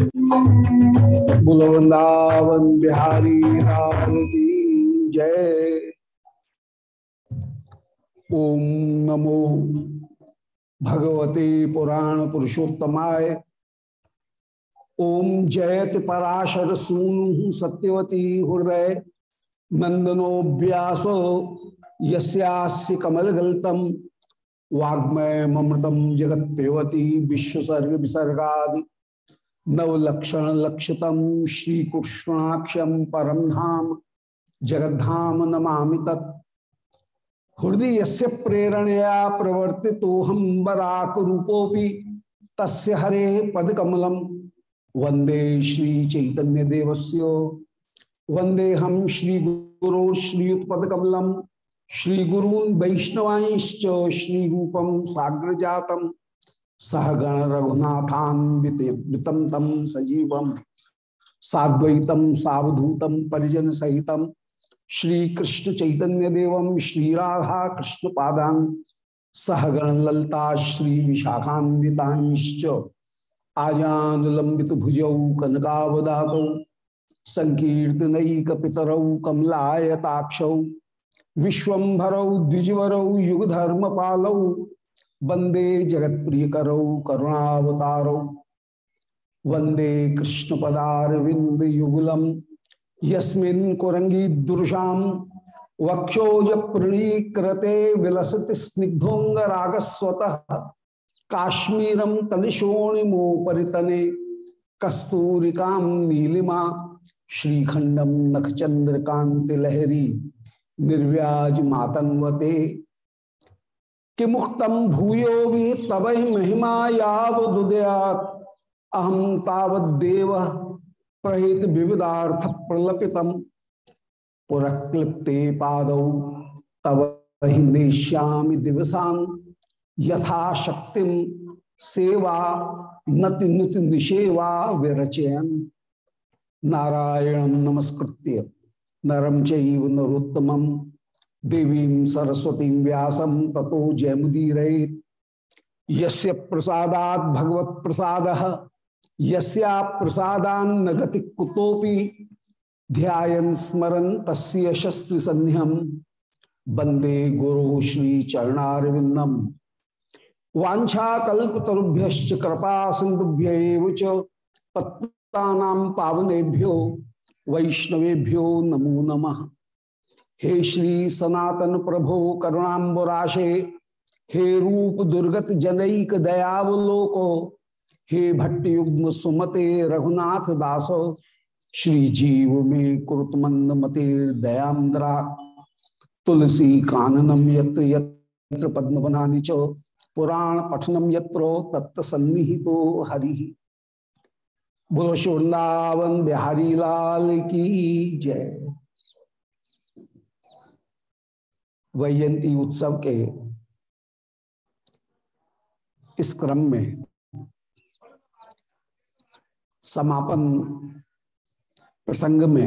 बोलो वृंदावन बिहारी लाल की जय। ओम नमो भगवते पुराण पुरुषोत्तमाय। ओम जयति पराशर सूनु सत्यवती हृदय। नंदनो व्यास यस्यास्य कमलगल्तम। वाग्मय ममृतम जगत विश्वसर्ग विसर्गा नवलक्षण लक्षितम श्रीकृष्णाक्षम परम धाम, जगद्धाम नमा तत्। हृदय से प्रेरणया प्रवर्ति हम बराक रूपोपि तस्य हरे पदकमलम। वंदे श्री चैतन्य देवस्य वंदे हम श्री गुरो श्रीयुत्पकमलम श्री श्री रूपम साग्र जातम सहगण रघुनाथान्वितम तम सजीवम, साद्वैतम, सावधूतम परिजन सहितम श्री कृष्ण चैतन्य देवम श्री राधा कृष्ण सहगण ललता श्री विशाखान्विताश्च आजान लंबित भुजौ कनकावदात संकीर्तनक पितरौ कमलायताक्ष विश्वभरौ द्विजवरौ युगधर्म पालौ वंदे जगत प्रिय करौ करुणावतारौ। वंदे कृष्ण पदारविंद युगलम यस्मिन् कुरंगी दुर्शाम वक्षोज प्रणीकृते विलसति स्निग्धोंग रागस्वत काश्मीरम तलिशोणिमोपरितने कस्तूरिका नीलिमा श्रीखंडम नखचंद्र कांति लहरी निर्व्याज मातन्वते कि मुक्तम भूयो भी तब महिमा यावदुदयात। अहम तावदेव प्रहित विविधार्थ प्रलपितम पुरक्लिप्ते पाद तब नेश्यामि दिवसान। यथाशक्ति सेवा नति नुति निषेवा विरचयन। नारायण नमस्कृत्य। नरम चैव नरोत्तम देवी सरस्वती व्यासम ततो जयमुदीर यस्य प्रसादात भगवत प्रसाद यस्या प्रसादान्न गति कुतोपि ध्यान स्मरन तस्य शस्त्र संध्यम वंदे गुरु श्री चरणारविंदम वाछाकुभ्य कृपा सिंधुभ्य पत्ता पावनेभ्यो, वैष्णवेभ्यो नमो नमः। हे श्री सनातन प्रभो करुणाबराशे हे रूप दुर्गत जनक दयावलोको, हे भट्टयुग्म सुमते रघुनाथ दास, श्री जीव में कुरुतमंद मते दयांद्रा तुलसी काननम यत्र यत्र पद्म बनानी च, पुराण पठनम यत्रो तत्त सन्निहितो हरि। बोलो वृंदावन बिहारी लाल की जय। वैयंती उत्सव के इस क्रम में समापन प्रसंग में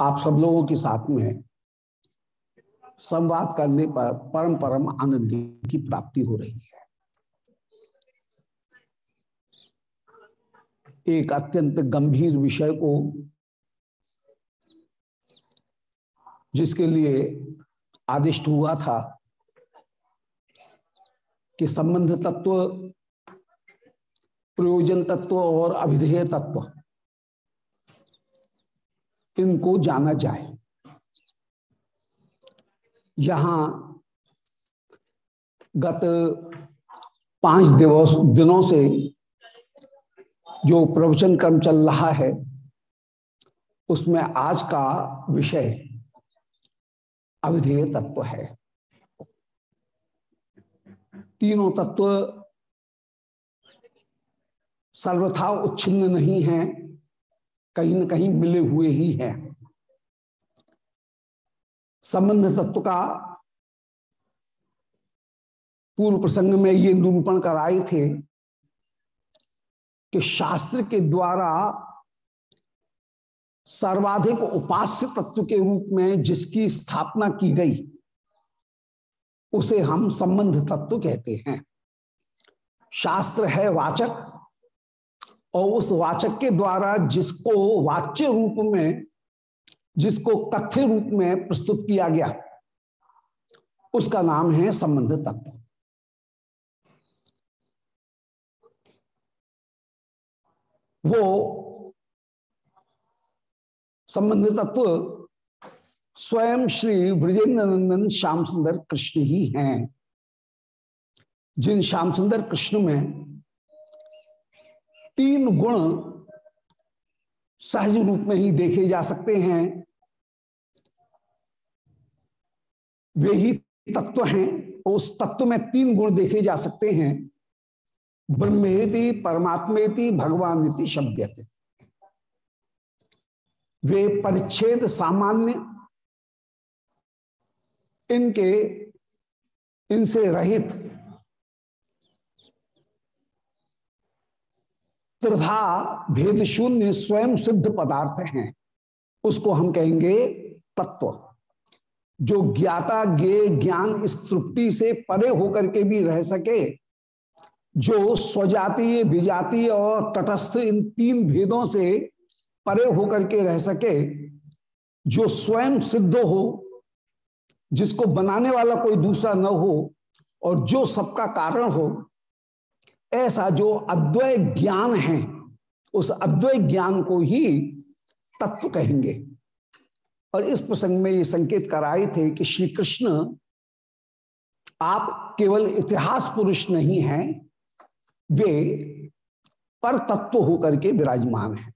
आप सब लोगों के साथ में संवाद करने पर परम परम आनंद की प्राप्ति हो रही है। एक अत्यंत गंभीर विषय को जिसके लिए आदिष्ट हुआ था कि संबंध तत्व, प्रयोजन तत्व और अभिधेय तत्व इनको जाना जाए। यहाँ गत पाँच दिवस, दिनों से जो प्रवचन क्रम चल रहा है, उसमें आज का विषय अविधेय तत्व है। तीनों तत्व सर्वथा उच्छिन्न नहीं है, कहीं न कहीं मिले हुए ही हैं। संबंध तत्व का पूर्व प्रसंग में ये निरूपण कराए थे कि शास्त्र के द्वारा सर्वाधिक उपास्य तत्व के रूप में जिसकी स्थापना की गई, उसे हम संबंध तत्व कहते हैं। शास्त्र है वाचक, और उस वाचक के द्वारा जिसको वाच्य रूप में, जिसको कथ्य रूप में प्रस्तुत किया गया, उसका नाम है संबंध तत्व। वो संबंध तत्व स्वयं श्री ब्रजेंद्र नंदन श्याम सुंदर कृष्ण ही हैं। जिन श्याम सुंदर कृष्ण में तीन गुण सहज रूप में ही देखे जा सकते हैं, वे ही तत्व हैं, उस तत्व में तीन गुण देखे जा सकते हैं। ब्रह्मेति, परमात्मेति भगवान शब्द वे परिच्छेद सामान्य इनके, इनसे रहित त्रिधा भेद शून्य स्वयं सिद्ध पदार्थ हैं। उसको हम कहेंगे तत्व, जो ज्ञाता गे ज्ञान इस तृप्ति से परे होकर के भी रह सके, जो स्वजातीय, विजातीय और तटस्थ इन तीन भेदों से परे होकर के रह सके, जो स्वयं सिद्ध हो, जिसको बनाने वाला कोई दूसरा न हो, और जो सबका कारण हो, ऐसा जो अद्वय ज्ञान है, उस अद्वय ज्ञान को ही तत्व कहेंगे। और इस प्रसंग में ये संकेत कराए थे कि श्री कृष्ण, आप केवल इतिहास पुरुष नहीं हैं, वे पर तत्व होकर के विराजमान है।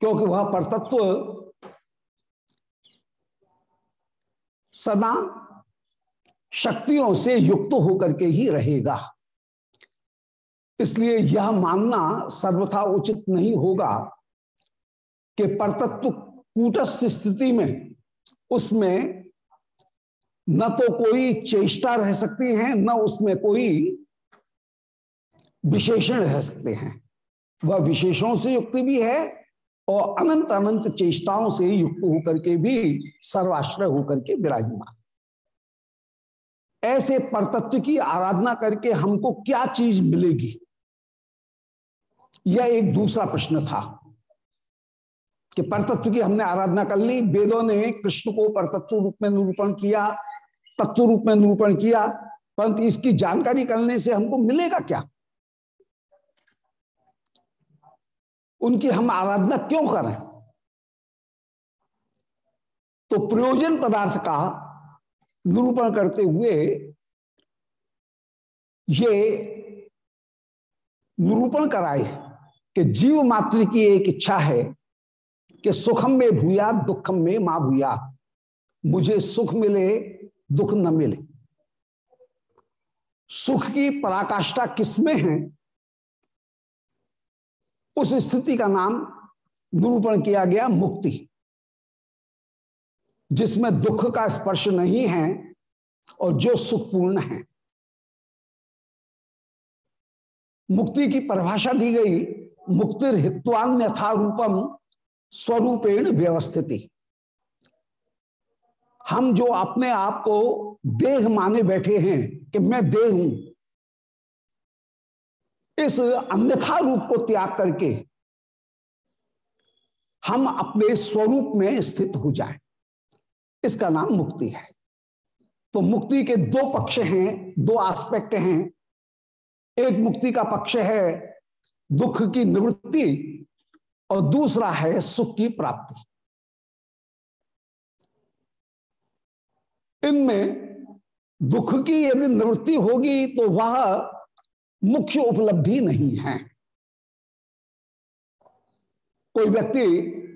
क्योंकि वह परतत्व सदा शक्तियों से युक्त होकर के ही रहेगा। इसलिए यह मानना सर्वथा उचित नहीं होगा कि परतत्व कूटस्थ स्थिति में उसमें न तो कोई चेष्टा रह सकती है, न उसमें कोई विशेषण रह सकते हैं। वह विशेषणों से युक्त भी है और अनंत अनंत चेष्टाओं से युक्त होकर के भी सर्वाश्रय होकर के विराजमान। ऐसे परतत्व की आराधना करके हमको क्या चीज़ मिलेगी? यह एक दूसरा प्रश्न था कि परतत्व की हमने आराधना कर ली। वेदों ने कृष्ण को परतत्व रूप में निरूपण किया, तत्व रूप में निरूपण किया, परंतु इसकी जानकारी करने से हमको मिलेगा क्या? उनकी हम आराधना क्यों करें? तो प्रयोजन पदार्थ का निरूपण करते हुए ये निरूपण कराए कि जीव मात्र की एक इच्छा है कि सुखम में भूया, दुखम में माँ भूया। मुझे सुख मिले, दुख न मिले। सुख की पराकाष्ठा किसमें है? उस स्थिति का नाम निरूपण किया गया मुक्ति, जिसमें दुख का स्पर्श नहीं है और जो सुखपूर्ण है। मुक्ति की परिभाषा दी गई मुक्तिर हित्वान यथा रूपम स्वरूपेण व्यवस्थिति। हम जो अपने आप को देह माने बैठे हैं कि मैं देह हूँ इस अन्यथा रूप को त्याग करके हम अपने स्वरूप में स्थित हो जाएँ। इसका नाम मुक्ति है। तो मुक्ति के दो पक्ष हैं, दो एस्पेक्ट हैं। एक मुक्ति का पक्ष है दुख की निवृत्ति और दूसरा है सुख की प्राप्ति। इनमें दुख की यदि निवृत्ति होगी तो वह मुख्य उपलब्धि नहीं है। कोई व्यक्ति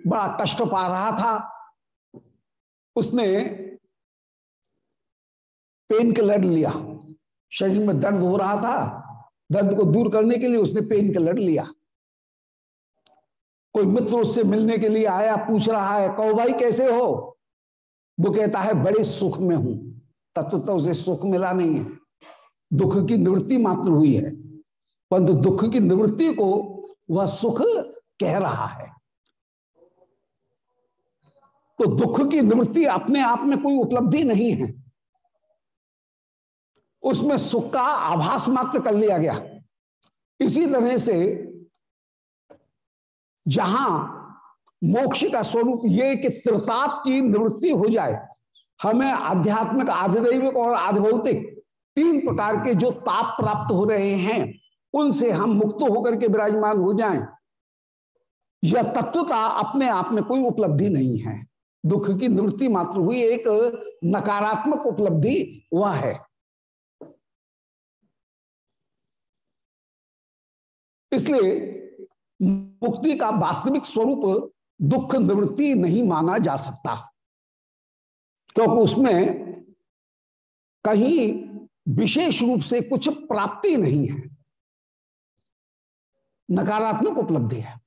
बड़ा कष्ट पा रहा था, उसने पेन किलर लिया। शरीर में दर्द हो रहा था, दर्द को दूर करने के लिए उसने पेन किलर लिया। कोई मित्र उससे मिलने के लिए आया, पूछ रहा है, कहो भाई, कैसे हो? वो कहता है, बड़े सुख में हूँ। तत्व तो उसे सुख मिला नहीं है। दुख की निवृत्ति मात्र हुई है। परंतु दुख की निवृत्ति को वह सुख कह रहा है। तो दुख की निवृत्ति अपने आप में कोई उपलब्धि नहीं है। उसमें सुख का आभास मात्र कर लिया गया। इसी तरह से जहाँ मोक्ष का स्वरूप ये कि त्रिताप की निवृत्ति हो जाए, हमें आध्यात्मिक, आधिदैविक और आधिभौतिक तीन प्रकार के जो ताप प्राप्त हो रहे हैं उनसे हम मुक्त होकर के विराजमान हो जाएँ। यह तत्वता अपने आप में कोई उपलब्धि नहीं है। दुख की निवृत्ति मात्र हुई, एक नकारात्मक उपलब्धि वह है। इसलिए मुक्ति का वास्तविक स्वरूप दुख निवृत्ति नहीं माना जा सकता, क्योंकि उसमें कहीं विशेष रूप से कुछ प्राप्ति नहीं है। नकारात्मक उपलब्धि है।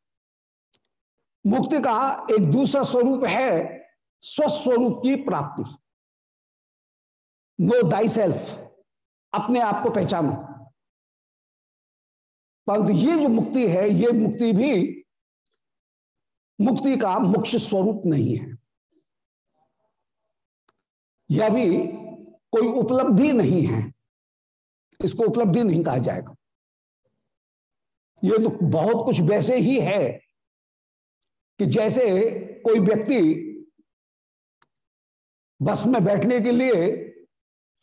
मुक्ति का एक दूसरा स्वरूप है स्वस्वरूप की प्राप्ति। नो दाई सेल्फ अपने आप को पहचानो। परंतु ये जो मुक्ति है, ये मुक्ति भी मुक्ति का मुख्य स्वरूप नहीं है। यह भी कोई उपलब्धि नहीं है। इसको उपलब्धि नहीं कहा जाएगा। ये तो बहुत कुछ वैसे ही है कि जैसे कोई व्यक्ति बस में बैठने के लिए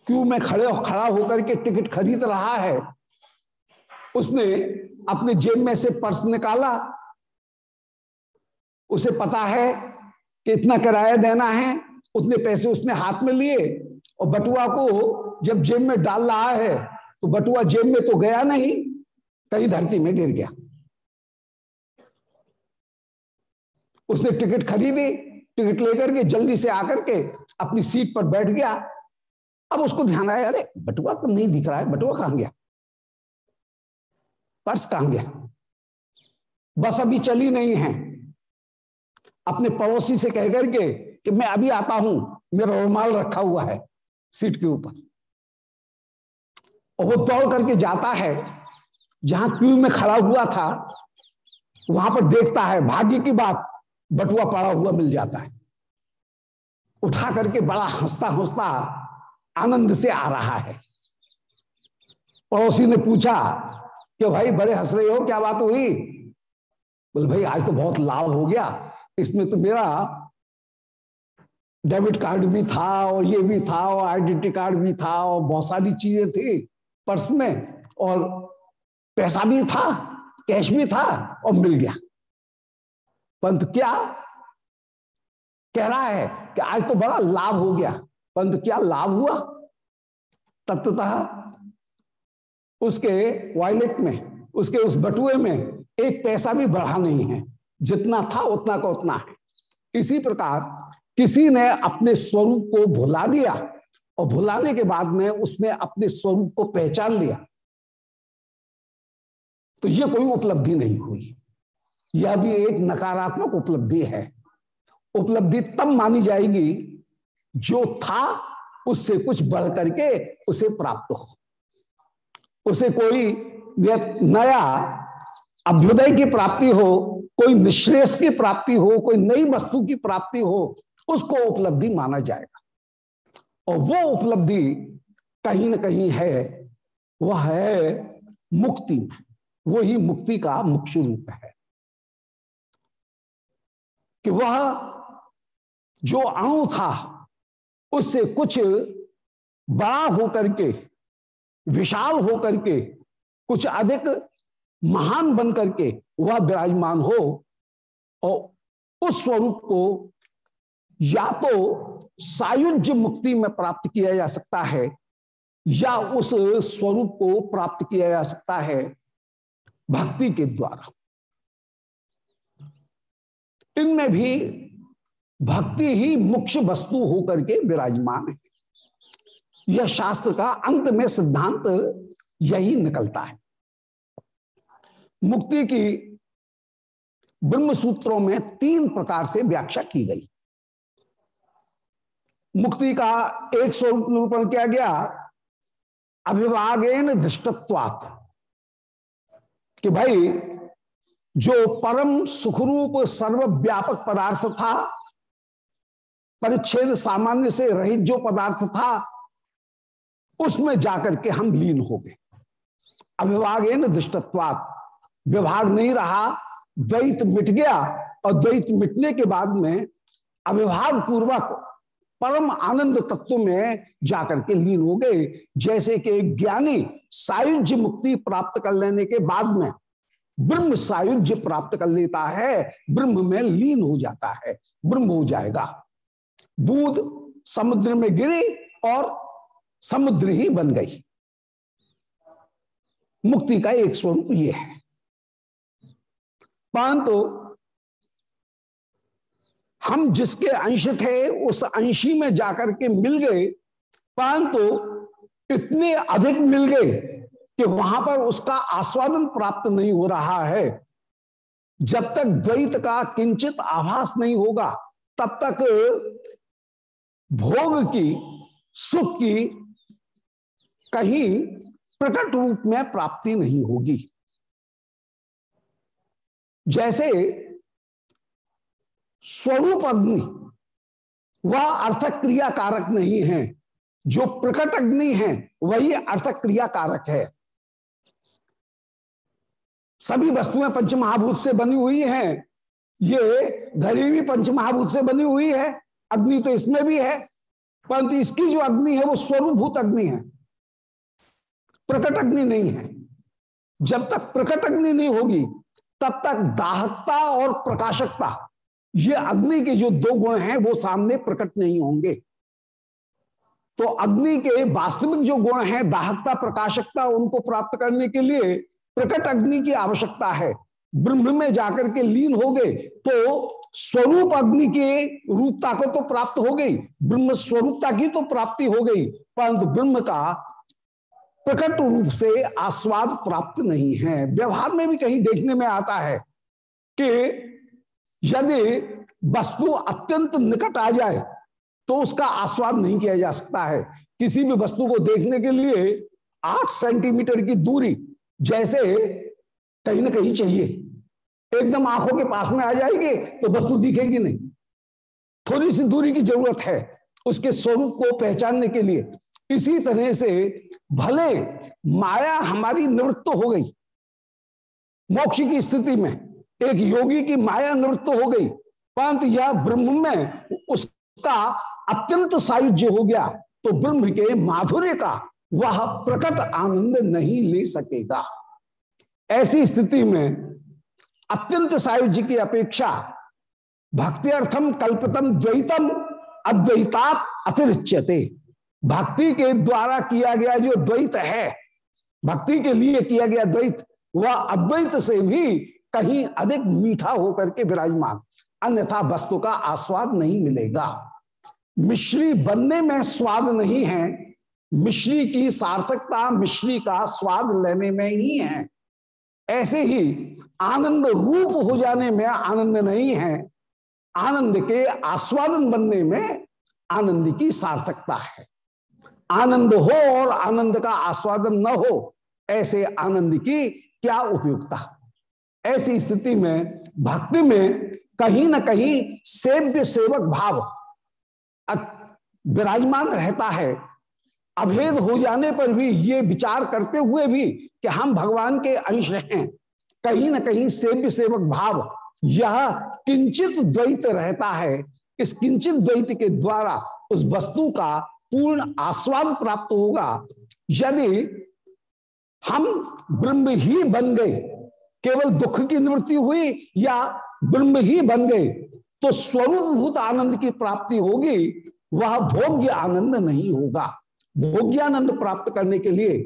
क्यों में खड़े खड़ा होकर के टिकट खरीद रहा है? उसने अपने जेब में से पर्स निकाला। उसे पता है कि इतना किराया देना है। उतने पैसे उसने हाथ में लिए और बटुआ को जब जेब में डाल रहा है तो बटुआ जेब में तो गया नहीं। कहीं धरती में गिर गया। उसने टिकट खरीदी, टिकट लेकर के जल्दी से आकर के अपनी सीट पर बैठ गया। अब उसको ध्यान आया, अरे, बटुआ तो नहीं दिख रहा है? बटुआ कहाँ गया? पर्स कहाँ गया? बस अभी चली नहीं है। अपने पड़ोसी से कह करके कि मैं अभी आता हूँ, मेरा रुमाल रखा हुआ है सीट के ऊपर। और वो दौड़ करके जाता है। जहाँ क्यू में खड़ा हुआ था, वहाँ पर देखता है, भाग्य की बात, बटुआ पड़ा हुआ मिल जाता है। उठा करके बड़ा हंसता हंसता आनंद से आ रहा है। पड़ोसी ने पूछा कि भाई, बड़े हंस रहे हो? क्या बात हुई? बोले, भाई, आज तो बहुत लाभ हो गया। इसमें तो मेरा डेबिट कार्ड भी था और ये भी था और आइडेंटिटी कार्ड भी था और बहुत सारी चीज़ें थी पर्स में और पैसा भी था, कैश भी था और मिल गया। परंतु क्या कह रहा है कि आज तो बड़ा लाभ हो गया। परंतु क्या लाभ हुआ? तत्वतः उसके वॉयलेट में, उसके उस बटुए में एक पैसा भी बढ़ा नहीं है। जितना था उतना का उतना है। इसी प्रकार किसी ने अपने स्वरूप को भुला दिया और भुलाने के बाद में उसने अपने स्वरूप को पहचान लिया। तो यह कोई उपलब्धि नहीं हुई। यह भी एक नकारात्मक उपलब्धि है। उपलब्धि तब मानी जाएगी जो था, उससे कुछ बढ़ करके उसे प्राप्त हो। उसे कोई नया अभ्युदय की प्राप्ति हो, कोई निश्रेष की प्राप्ति हो, कोई नई वस्तु की प्राप्ति हो, उसको उपलब्धि माना जाएगा। और वो उपलब्धि कहीं ना कहीं है, वह है मुक्ति में। वो ही मुक्ति का मुख्य रूप है। कि वह जो अणु था, उससे कुछ बड़ा होकर के, विशाल होकर के, कुछ अधिक महान बन करके वह विराजमान हो और उस स्वरूप को या तो सायुज्य मुक्ति में प्राप्त किया जा सकता है या उस स्वरूप को प्राप्त किया जा सकता है। भक्ति के द्वारा। इनमें भी भक्ति ही मुख्य वस्तु होकर के विराजमान है। यह शास्त्र का अंत में सिद्धांत यही निकलता है। मुक्ति की ब्रह्म सूत्रों में तीन प्रकार से व्याख्या की गई। मुक्ति का एक स्वरूप निरूपण किया गया अभिभागेन दृष्टत्वात्। कि भाई, जो परम सुखरूप सर्वव्यापक पदार्थ था, परिच्छेद सामान्य से रहित जो पदार्थ था, उसमें जाकर के हम लीन हो गए। अभिभाग दृष्टत्वात। विभाग नहीं रहा, द्वैत मिट गया और द्वैत मिटने के बाद में अभिभाग पूर्वक परम आनंद तत्व में जाकर के लीन हो गए, जैसे कि ज्ञानी सायुज्य मुक्ति प्राप्त कर लेने के बाद में ब्रह्म सायुज्य प्राप्त कर लेता है, ब्रह्म में लीन हो जाता है, ब्रह्म हो जाएगा। दूध समुद्र में गिरी और समुद्र ही बन गई। मुक्ति का एक स्वरूप यह है। परंतु हम जिसके अंश थे, उस अंशी में जाकर के मिल गए, परंतु तो इतने अधिक मिल गए कि वहाँ पर उसका आस्वादन प्राप्त नहीं हो रहा है। जब तक द्वैत का किंचित आभास नहीं होगा, तब तक भोग की, सुख की कहीं प्रकट रूप में प्राप्ति नहीं होगी। जैसे स्वरूप अग्नि। वह अर्थक क्रिया कारक नहीं है। जो प्रकट अग्नि है, वही अर्थक क्रिया कारक है। सभी वस्तुएँ पंच महाभूत से बनी हुई हैं। ये घड़ी भी पंच महाभूत से बनी हुई है। अग्नि तो इसमें भी है, परंतु इसकी जो अग्नि है, वो स्वरूपभूत अग्नि है। प्रकट अग्नि नहीं है। जब तक प्रकट अग्नि नहीं होगी, तब तक दाहकता और प्रकाशकता ये अग्नि के जो दो गुण हैं, वो सामने प्रकट नहीं होंगे। तो अग्नि के वास्तविक जो गुण हैं, दाहकता, प्रकाशकता, उनको प्राप्त करने के लिए प्रकट अग्नि की आवश्यकता है। ब्रह्म में जाकर के लीन हो गए तो स्वरूप अग्नि के रूपता को तो प्राप्त हो गई, ब्रह्म स्वरूपता की तो प्राप्ति हो गई, परंतु ब्रह्म का प्रकट रूप से आस्वाद प्राप्त नहीं है। व्यवहार में भी कहीं देखने में आता है कि यदि वस्तु अत्यंत निकट आ जाए तो उसका आस्वाद नहीं किया जा सकता है। किसी भी वस्तु को देखने के लिए आठ सेंटीमीटर की दूरी जैसे कहीं ना कहीं चाहिए। एकदम आँखों के पास में आ जाएगी तो वस्तु दिखेगी नहीं। थोड़ी सी दूरी की ज़रूरत है उसके स्वरूप को पहचानने के लिए। इसी तरह से भले माया हमारी निवृत्त हो गई, मोक्ष की स्थिति में एक योगी की माया निवृत्त हो गई। परंतु यह ब्रह्म में उसका अत्यंत सायुज्य हो गया। तो ब्रह्म के माधुर्य का वह प्रकट आनंद नहीं ले सकेगा। ऐसी स्थिति में अत्यंत सायुज्य की अपेक्षा भक्ति अर्थम कल्पतम द्वैतम अद्वैतात अतिरिच्यते। भक्ति के द्वारा किया गया जो द्वैत है, भक्ति के लिए किया गया द्वैत, वह अद्वैत से भी कहीं अधिक मीठा होकर के विराजमान, अन्यथा वस्तु का आस्वाद नहीं मिलेगा। मिश्री बनने में स्वाद नहीं है, मिश्री की सार्थकता मिश्री का स्वाद लेने में ही है। ऐसे ही आनंद रूप हो जाने में आनंद नहीं है, आनंद के आस्वादन बनने में आनंद की सार्थकता है। आनंद हो और आनंद का आस्वादन न हो, ऐसे आनंद की क्या उपयोगिता ऐसी स्थिति में, भक्ति में कहीं ना कहीं सेव्य सेवक भाव विराजमान रहता है। अभेद हो जाने पर भी ये विचार करते हुए भी कि हम भगवान के अंश हैं। कहीं ना कहीं सेव्य सेवक भाव, यह किंचित द्वैत रहता है। इस किंचित द्वैत के द्वारा उस वस्तु का पूर्ण आस्वाद प्राप्त होगा। यदि हम ब्रह्म ही बन गए केवल दुख की निवृत्ति हुई या ब्रह्म ही बन गए तो स्वरूपभूत आनंद की प्राप्ति होगी, वह भोग्य आनंद नहीं होगा। भोग्यानंद प्राप्त करने के लिए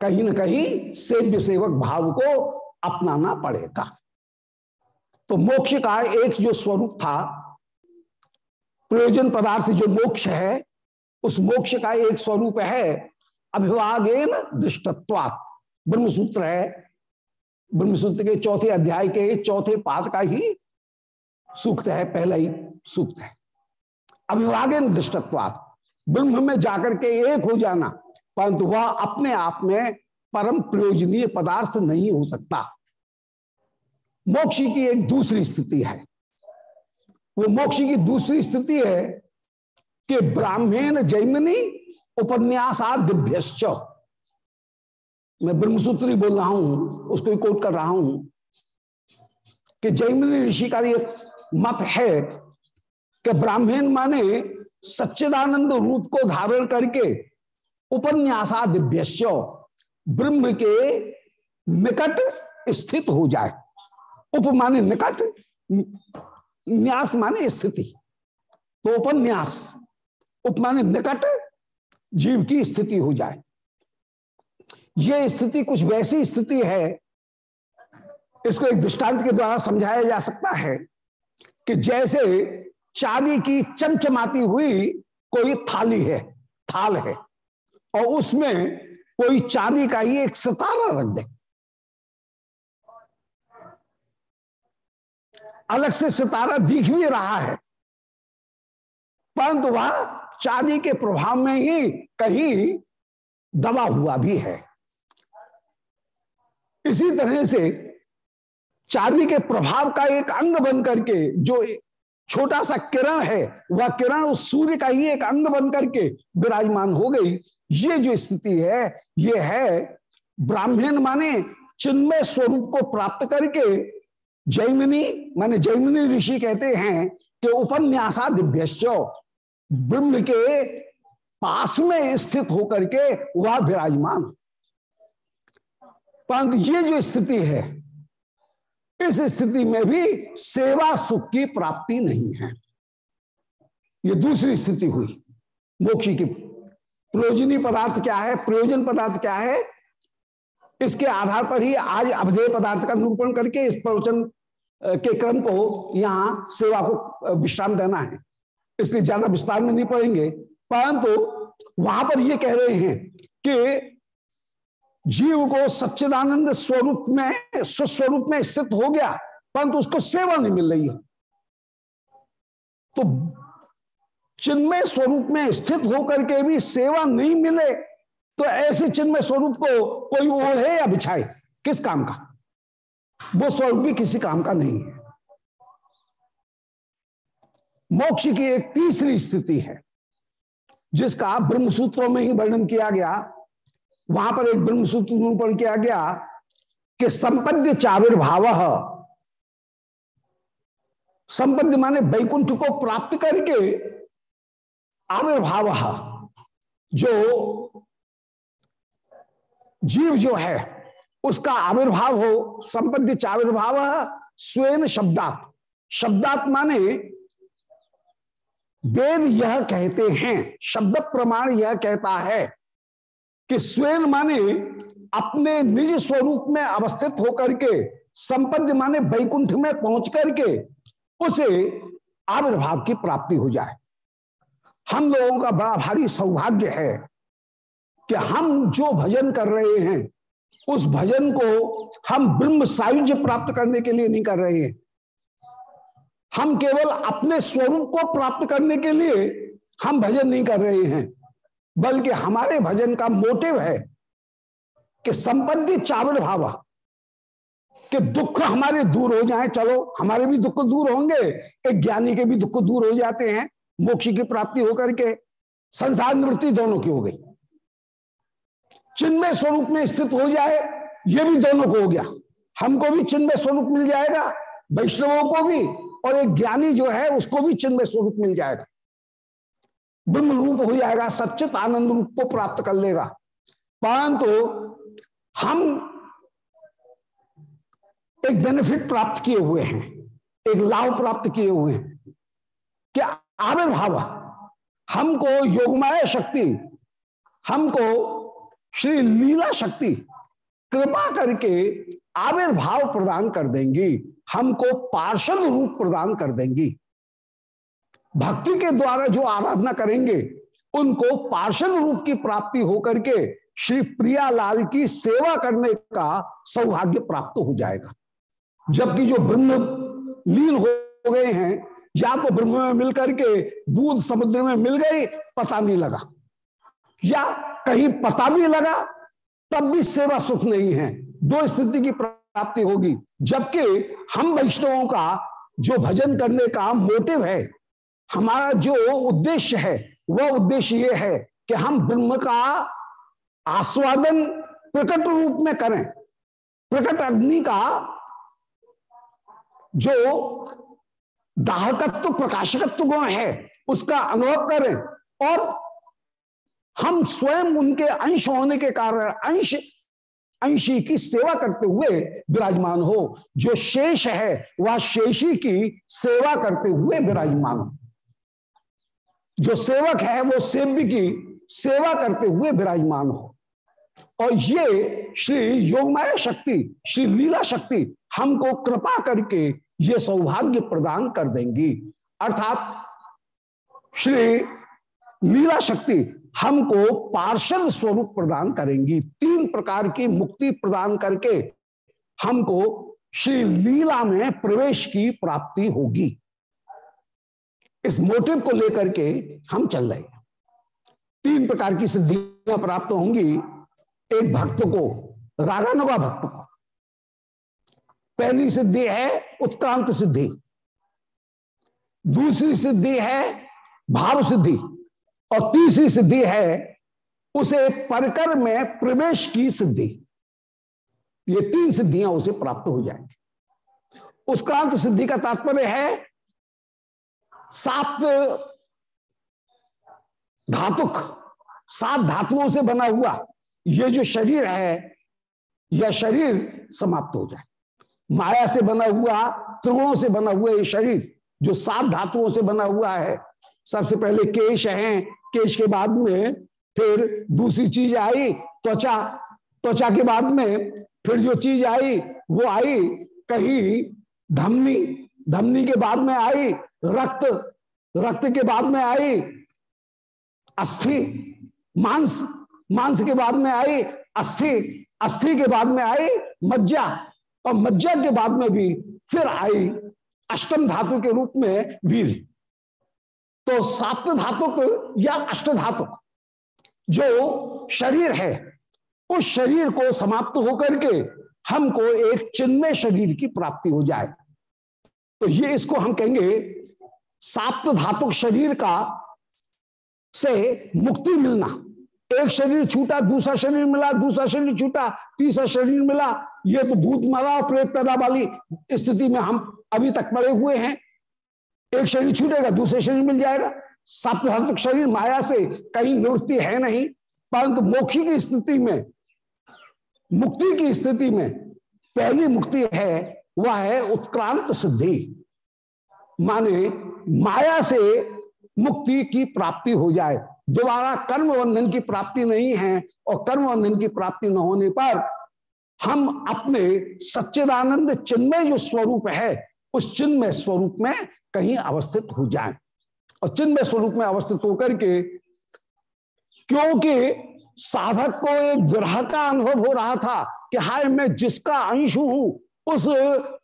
कहीं ना कहीं सेव्य सेवक भाव को अपनाना पड़ेगा। तो मोक्ष का एक जो स्वरूप था, प्रयोजन पदार्थ जो मोक्ष है, उस मोक्ष का एक स्वरूप है, अभिवागेन दृष्टत्वात्। ब्रह्मसूत्र है ब्रह्मसूत्र के चौथे अध्याय के चौथे पाद का ही सूक्त है, पहला ही सूक्त है। अभिवागेन दृष्टत्वात्, ब्रह्म में जाकर के एक हो जाना, परंतु वह अपने आप में परम प्रयोजनीय पदार्थ नहीं हो सकता। मोक्ष की एक दूसरी स्थिति है। वो मोक्ष की दूसरी स्थिति है कि ब्राह्मण जैमिनी उपन्यासा दिव्यश्च मैं ब्रह्मसूत्री बोल रहा हूँ, उसको कोट कर रहा हूँ कि जैमिनी ऋषि का ये मत है कि ब्राह्मण माने सच्चिदानंद रूप को धारण करके उपन्यासा ब्रह्म के निकट स्थित हो जाए। उप माने निकट, न्यास माने स्थिति। तो उपन्यास, उप माने निकट जीव की स्थिति हो जाए। ये स्थिति कुछ वैसी स्थिति है, इसको एक दृष्टांत के द्वारा समझाया जा सकता है कि जैसे चांदी की चमचमाती हुई कोई थाली है, थाल है, और उसमें कोई चांदी का ही एक सितारा रख दे। अलग से सितारा दिख भी रहा है, परंतु वह चांदी के प्रभाव में ही कहीं दबा हुआ भी है। इसी तरह से चांदी के प्रभाव का एक अंग बन करके जो छोटा सा किरण है, वह किरण उस सूर्य का ही एक अंग बन करके विराजमान हो गई। ये जो स्थिति है, ये है ब्राह्मण माने चिन्मय स्वरूप को प्राप्त करके जैमिनी, माने जैमिनी ऋषि कहते हैं कि उपन्यासा दिव्य ब्रह्म के पास में स्थित होकर के वह विराजमान। परंतु ये जो स्थिति है, इस स्थिति में भी सेवा सुख की प्राप्ति नहीं है। ये दूसरी स्थिति हुई, मोक्षी की। प्रयोजनी पदार्थ क्या है? प्रयोजन पदार्थ क्या है? इसके आधार पर ही आज अवधेय पदार्थ का निरूपण करके इस प्रवचन के क्रम को यहाँ सेवा को विश्राम देना है। इसलिए ज़्यादा विस्तार में नहीं पढ़ेंगे, परंतु वहाँ पर ये कह रहे हैं कि जीव को सच्चिदानंद स्वरूप में, स्वस्वरूप में स्थित हो गया, परंतु उसको सेवा नहीं मिल रही है। तो चिन्मय स्वरूप में स्थित होकर के भी सेवा नहीं मिले तो ऐसे चिन्मय स्वरूप को कोई ओढ़े या बिछाए? किस काम का? वो स्वरूप भी किसी काम का नहीं है। मोक्ष की एक तीसरी स्थिति है, जिसका ब्रह्मसूत्रों में ही वर्णन किया गया। वहाँ पर एक ब्रह्मसूत्र निरूपण किया गया कि संपद्य चाविर्भाव संपद्य माने वैकुंठ को प्राप्त करके आविर्भाव जो जीव जो है, उसका आविर्भाव हो, संपद्य चाविर्भाव स्वयं शब्दात। शब्दात माने वेद यह कहते हैं, शब्द प्रमाण यह कहता है। कि स्वयं माने अपने निज स्वरूप में अवस्थित होकर के, संपद्य माने वैकुंठ में पहुँच करके उसे आविर्भाव की प्राप्ति हो जाए। हम लोगों का बड़ा भारी सौभाग्य है कि हम जो भजन कर रहे हैं, उस भजन को हम ब्रह्म सायुज्य प्राप्त करने के लिए नहीं कर रहे हैं। हम केवल अपने स्वरूप को प्राप्त करने के लिए हम भजन नहीं कर रहे हैं। बल्कि हमारे भजन का मोटिव है कि संपत्ति चावल भावा, कि दुख हमारे दूर हो जाए, चलो, हमारे भी दुख दूर होंगे, एक ज्ञानी के भी दुख दूर हो जाते हैं, मोक्ष की प्राप्ति होकर के, संसार निवृत्ति दोनों की हो गई। चिन्मय स्वरूप में स्थित हो जाए, ये भी दोनों को हो गया। हमको भी चिन्मय स्वरूप मिल जाएगा, वैष्णवों को भी, और एक ज्ञानी जो है, उसको भी चिन्मय स्वरूप मिल जाएगा। ब्रह्म रूप हो जाएगा, सच्चित आनंद रूप को प्राप्त कर लेगा। परंतु तो हम एक बेनिफिट प्राप्त किए हुए हैं, एक लाभ प्राप्त किए हुए हैं। क्या आविर्भाव, हमको योगमाया शक्ति, हमको श्री लीला शक्ति, कृपा करके आविर्भाव प्रदान कर देंगी, हमको पार्षद रूप प्रदान कर देंगी। भक्ति के द्वारा जो आराधना करेंगे, उनको पार्षद रूप की प्राप्ति होकर के श्री प्रियालाल की सेवा करने का सौभाग्य प्राप्त हो जाएगा। जबकि जो ब्रह्म लीन हो गए हैं, या तो ब्रह्म में मिलकर के दूध समुद्र में मिल गए, पता नहीं लगा। या कहीं पता भी लगा, तब भी सेवा सुख नहीं है। दो स्थिति की प्राप्ति होगी, जबकि हम वैष्णवों का जो भजन करने का मोटिव है हमारा जो उद्देश्य है, वह उद्देश्य यह है कि हम ब्रह्म का आस्वादन प्रकट रूप में करें। प्रकट अग्नि का जो दाहकत्व, प्रकाशकत्व गुण है, उसका अनुभव करें और हम स्वयं उनके अंश होने के कारण, अंश, अंशी की सेवा करते हुए विराजमान हो। जो शेष है, वह शेषी की सेवा करते हुए विराजमान हो। जो सेवक है वो सेव्य की सेवा करते हुए विराजमान हो। और ये श्री योगमाया शक्ति, श्री लीला शक्ति हमको कृपा करके ये सौभाग्य प्रदान कर देंगी। अर्थात श्री लीला शक्ति हमको पार्षद स्वरूप प्रदान करेंगी। तीन प्रकार की मुक्ति प्रदान करके हमको श्री लीला में प्रवेश की प्राप्ति होगी। इस मोटिव को लेकर के हम चल रहे हैं। तीन प्रकार की सिद्धियाँ प्राप्त होंगी, एक भक्त को, रागानुगा भक्त को। पहली सिद्धि है उत्क्रांत सिद्धि। दूसरी सिद्धि है भाव सिद्धि। और तीसरी सिद्धि है उसे परकर में प्रवेश की सिद्धि। ये तीन सिद्धियाँ उसे प्राप्त हो जाएँगी। उत्क्रांत सिद्धि का तात्पर्य है सात धातुक, सात धातुओं से बना हुआ ये जो शरीर है, यह शरीर समाप्त हो जाए। माया से बना हुआ त्रिगुणों से बना हुआ ये शरीर जो सात धातुओं से बना हुआ है, सबसे पहले केश है, केश के बाद में फिर दूसरी चीज़ आई, त्वचा। त्वचा के बाद में फिर जो चीज़ आई, वो आई कहीं धमनी। धमनी के बाद में आई रक्त रक्त के बाद में आई अस्थि, मांस मांस के बाद में आई अस्थि अस्थि के बाद में आई मज्जा, और मज्जा के बाद में भी फिर आई अष्टम धातु के रूप में वीर। तो सात धातुक या अष्ट धातुक जो शरीर है, उस शरीर को समाप्त होकर के हमको एक चिन्मय शरीर की प्राप्ति हो जाए। तो ये इसको हम कहेंगे सात धातुक शरीर का से मुक्ति मिलना। एक शरीर छूटा, दूसरा शरीर मिला, दूसरा शरीर छूटा, तीसरा शरीर मिला, ये तो भूत मरा और प्रेत पैदा वाली स्थिति में हम अभी तक पड़े हुए हैं। एक शरीर छूटेगा, दूसरे शरीर मिल जाएगा। सप्तक शरीर माया से कहीं निवृत्ति है नहीं, परंतु मोक्षी की स्थिति में, मुक्ति की स्थिति में पहली मुक्ति है, वह है उत्क्रांत सिद्धि। माने माया से मुक्ति की प्राप्ति हो जाए। दोबारा कर्म बंधन की प्राप्ति नहीं है और कर्म बंधन की प्राप्ति न होने पर हम अपने सच्चिदानंद चिन्मय जो स्वरूप है, उस चिन्मय स्वरूप में कहीं अवस्थित हो जाए। और चिन्मय स्वरूप में अवस्थित होकर के क्योंकि साधक को एक विरह का अनुभव हो रहा था कि हाय, मैं जिसका अंश हूँ, उस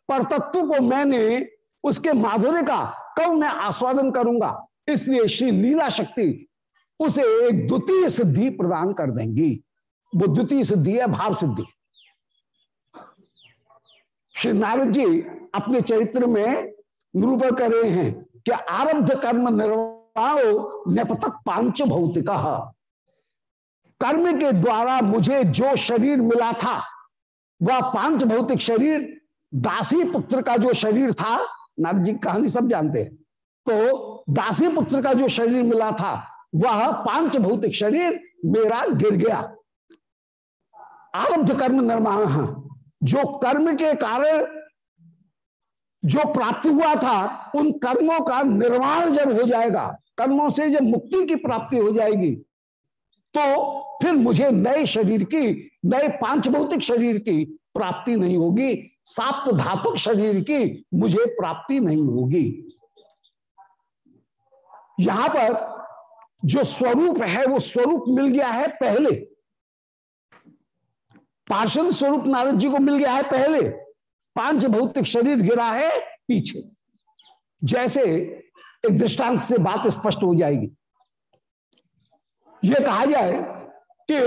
परतत्व को मैंने, उसके माधुर्य का कब मैं आस्वादन करूँगा। इसलिए श्री लीला शक्ति उसे एक द्वितीय सिद्धि प्रदान कर देंगी। वो द्वितीय सिद्धि है, भाव सिद्धि। श्री नारद जी अपने चरित्र में निरूपण कर रहे हैं कि आरब्ध कर्म निर्वाण नेपतक पाँच भौतिक। कर्म के द्वारा मुझे जो शरीर मिला था, वह पाँच भौतिक शरीर, दासी पुत्र का जो शरीर था नारद जी कहानी सब जानते हैं। तो दासी पुत्र का जो शरीर मिला था, वह पाँच भौतिक शरीर मेरा गिर गया। आरब्ध कर्म निर्माण जो कर्म के कारण जो प्राप्ति हुआ था, उन कर्मों का निर्माण जब हो जाएगा, कर्मों से जब मुक्ति की प्राप्ति हो जाएगी तो फिर मुझे नए शरीर की, नए पाँच भौतिक शरीर की प्राप्ति नहीं होगी। सात धातुक शरीर की मुझे प्राप्ति नहीं होगी। यहाँ पर जो स्वरूप है, वो स्वरूप मिल गया है पहले। पार्षद स्वरूप नारद जी को मिल गया है पहले। पाँच भौतिक शरीर गिरा है पीछे। जैसे एक दृष्टांत से बात स्पष्ट हो जाएगी। यह कहा जाए कि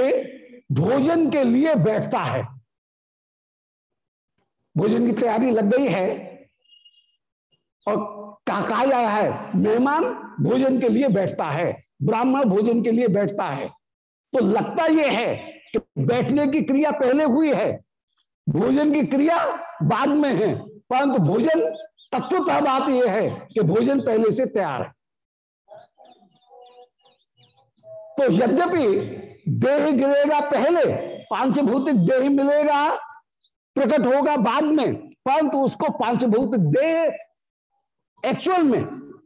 भोजन के लिए बैठता है। भोजन की तैयारी लग गई है। और कहा जा रहा है? मेहमान भोजन के लिए बैठता है, ब्राह्मण भोजन के लिए बैठता है। तो लगता यह है कि बैठने की क्रिया पहले हुई है, भोजन की क्रिया बाद में है, परंतु भोजन तत्वतः बात यह है कि भोजन पहले से तैयार है। तो यद्यपि देह गिरेगा पहले, पाँच भौतिक देह मिलेगा प्रकट होगा बाद में, परंतु उसको पांचभूत देह एक्चुअल में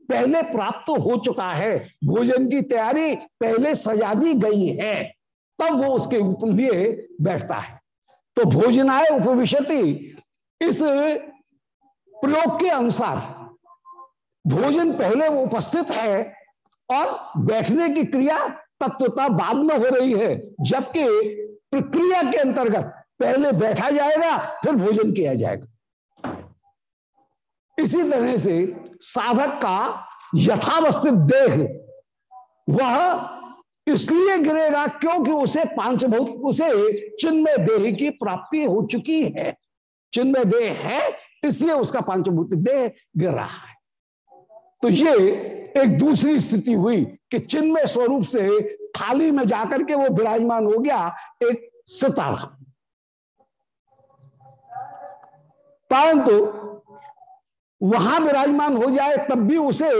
पहले प्राप्त हो चुका है। भोजन की तैयारी पहले सजा दी गई है, तब वो उसके लिए बैठता है। तो भोजनाय उपविशति इस प्रयोग के अनुसार भोजन पहले वो उपस्थित है और बैठने की क्रिया तत्वता बाद में हो रही है, जबकि प्रक्रिया के अंतर्गत पहले बैठा जाएगा, फिर भोजन किया जाएगा। इसी तरह से साधक का यथावस्थित देह, वह इसलिए गिरेगा क्योंकि उसे पाँच भूत उसे चिन्मय देह की प्राप्ति हो चुकी है। चिन्मय देह है, इसलिए उसका पांचभूत देह गिर रहा है। तो ये एक दूसरी स्थिति हुई कि चिन्मय स्वरूप से थाली में जाकर के वो विराजमान हो गया एक सितारा। परंतु वहाँ विराजमान हो जाए तब भी उसे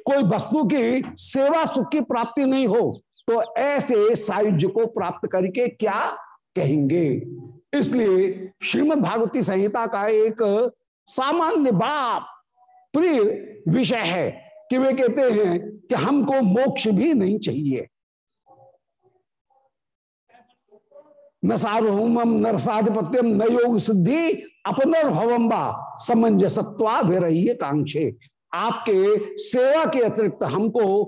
कोई वस्तु की सेवा सुख की प्राप्ति नहीं हो। तो ऐसे सायुज्य को प्राप्त करके क्या कहेंगे? इसलिए श्रीमद् भागवती संहिता का एक सामान्य बाप प्रिय विषय है कि वे कहते हैं कि हमको मोक्ष भी नहीं चाहिए। न सार्वभौम नरसाधिपत्यम न योग सिद्धि अपनर्भवम्बा समंजसत्वा वे रही कांक्षे आपके सेवा के अतिरिक्त हमको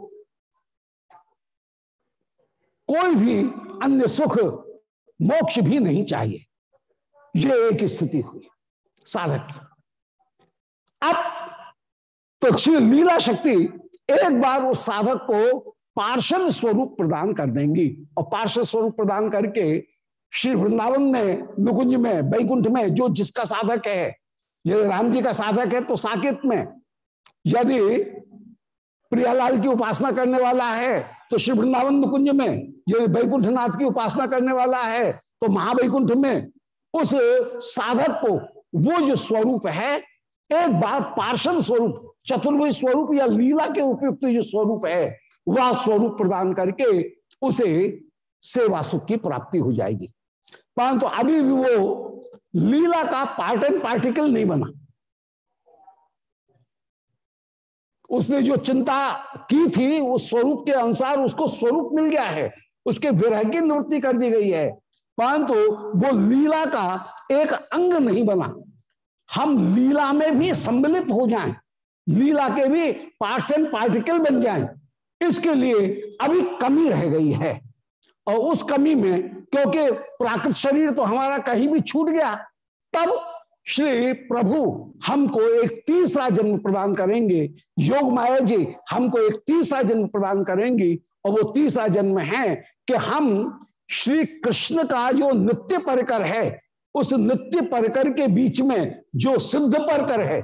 कोई भी अन्य सुख, मोक्ष भी नहीं चाहिए। ये एक स्थिति हुई, साधक। की अब तो श्री लीला शक्ति एक बार उस साधक को पार्षद स्वरूप प्रदान कर देंगी और पार्षद स्वरूप प्रदान करके श्री वृंदावन में नुकुंज में वैकुंठ में, जो जिसका साधक है, यदि राम जी का साधक है तो साकेत में। यदि प्रियालाल की उपासना करने वाला है तो श्री वृंदावन नुकुंज में। यदि वैकुंठ नाथ की उपासना करने वाला है तो महावैकुंठ में। उस साधक को, वो जो स्वरूप है, एक बार पार्षद स्वरूप चतुर्भुज स्वरूप या लीला के उपयुक्त जो स्वरूप है, वह स्वरूप प्रदान करके उसे सेवा सुख की प्राप्ति हो जाएगी। परंतु तो अभी भी वो लीला का पार्ट एंड पार्टिकल नहीं बना। उसने जो चिंता की थी उस स्वरूप के अनुसार उसको स्वरूप मिल गया है। उसके विरह की निवृत्ति कर दी गई है। परंतु वो लीला का एक अंग नहीं बना। हम लीला में भी सम्मिलित हो जाएँ, लीला के भी पार्ट्स एंड पार्टिकल बन जाएँ, इसके लिए अभी कमी रह गई है। और उस कमी में क्योंकि प्राकृत शरीर तो हमारा कहीं भी छूट गया, तब श्री प्रभु हमको एक तीसरा जन्म प्रदान करेंगे। योग माया जी हमको एक तीसरा जन्म प्रदान करेंगी और वो तीसरा जन्म है कि हम श्री कृष्ण का जो नृत्य परकर है, उस नृत्य परकर के बीच में जो सिद्ध परकर है,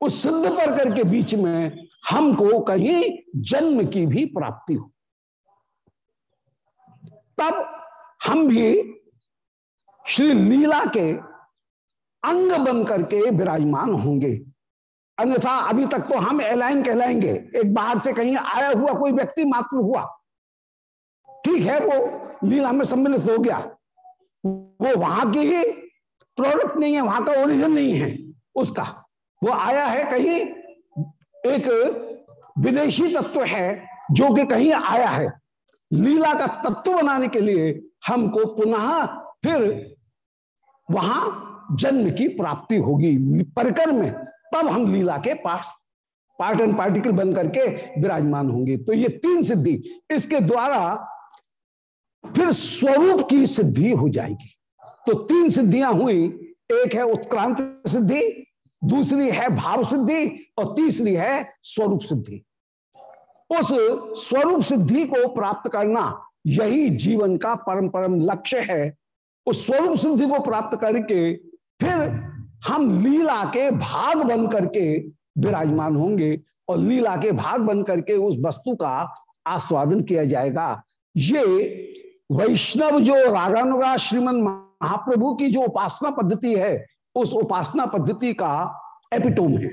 उस सिद्ध परकर के बीच में हमको कहीं जन्म की भी प्राप्ति हो। तब हम भी श्री लीला के अंग बन करके विराजमान होंगे। अन्यथा अभी तक तो हम एलाइन कहलाएँगे। एक बाहर से कहीं आया हुआ कोई व्यक्ति मात्र हुआ। ठीक है, वो लीला में सम्मिलित हो गया। वो वहाँ की ही प्रोडक्ट नहीं है, वहाँ का ओरिजिन नहीं है उसका। वो आया है कहीं, एक विदेशी तत्व है जो कि कहीं आया है। लीला का तत्व बनाने के लिए हमको पुनः फिर वहाँ जन्म की प्राप्ति होगी परकर में तब हम लीला के पास पार्ट एंड पार्टिकल बन करके विराजमान होंगे। तो ये तीन सिद्धि, इसके द्वारा फिर स्वरूप की सिद्धि हो जाएगी। तो तीन सिद्धियाँ हुई, एक है उत्क्रांत सिद्धि, दूसरी है भाव सिद्धि, और तीसरी है स्वरूप सिद्धि। उस स्वरूप सिद्धि को प्राप्त करना यही जीवन का परम परम लक्ष्य है। उस स्वरूप सिद्धि को प्राप्त करके फिर हम लीला के भाग बन करके विराजमान होंगे और लीला के भाग बन करके उस वस्तु का आस्वादन किया जाएगा। ये वैष्णव जो रागानुगा श्रीमन महाप्रभु की जो उपासना पद्धति है, उस उपासना पद्धति का एपिटोम है।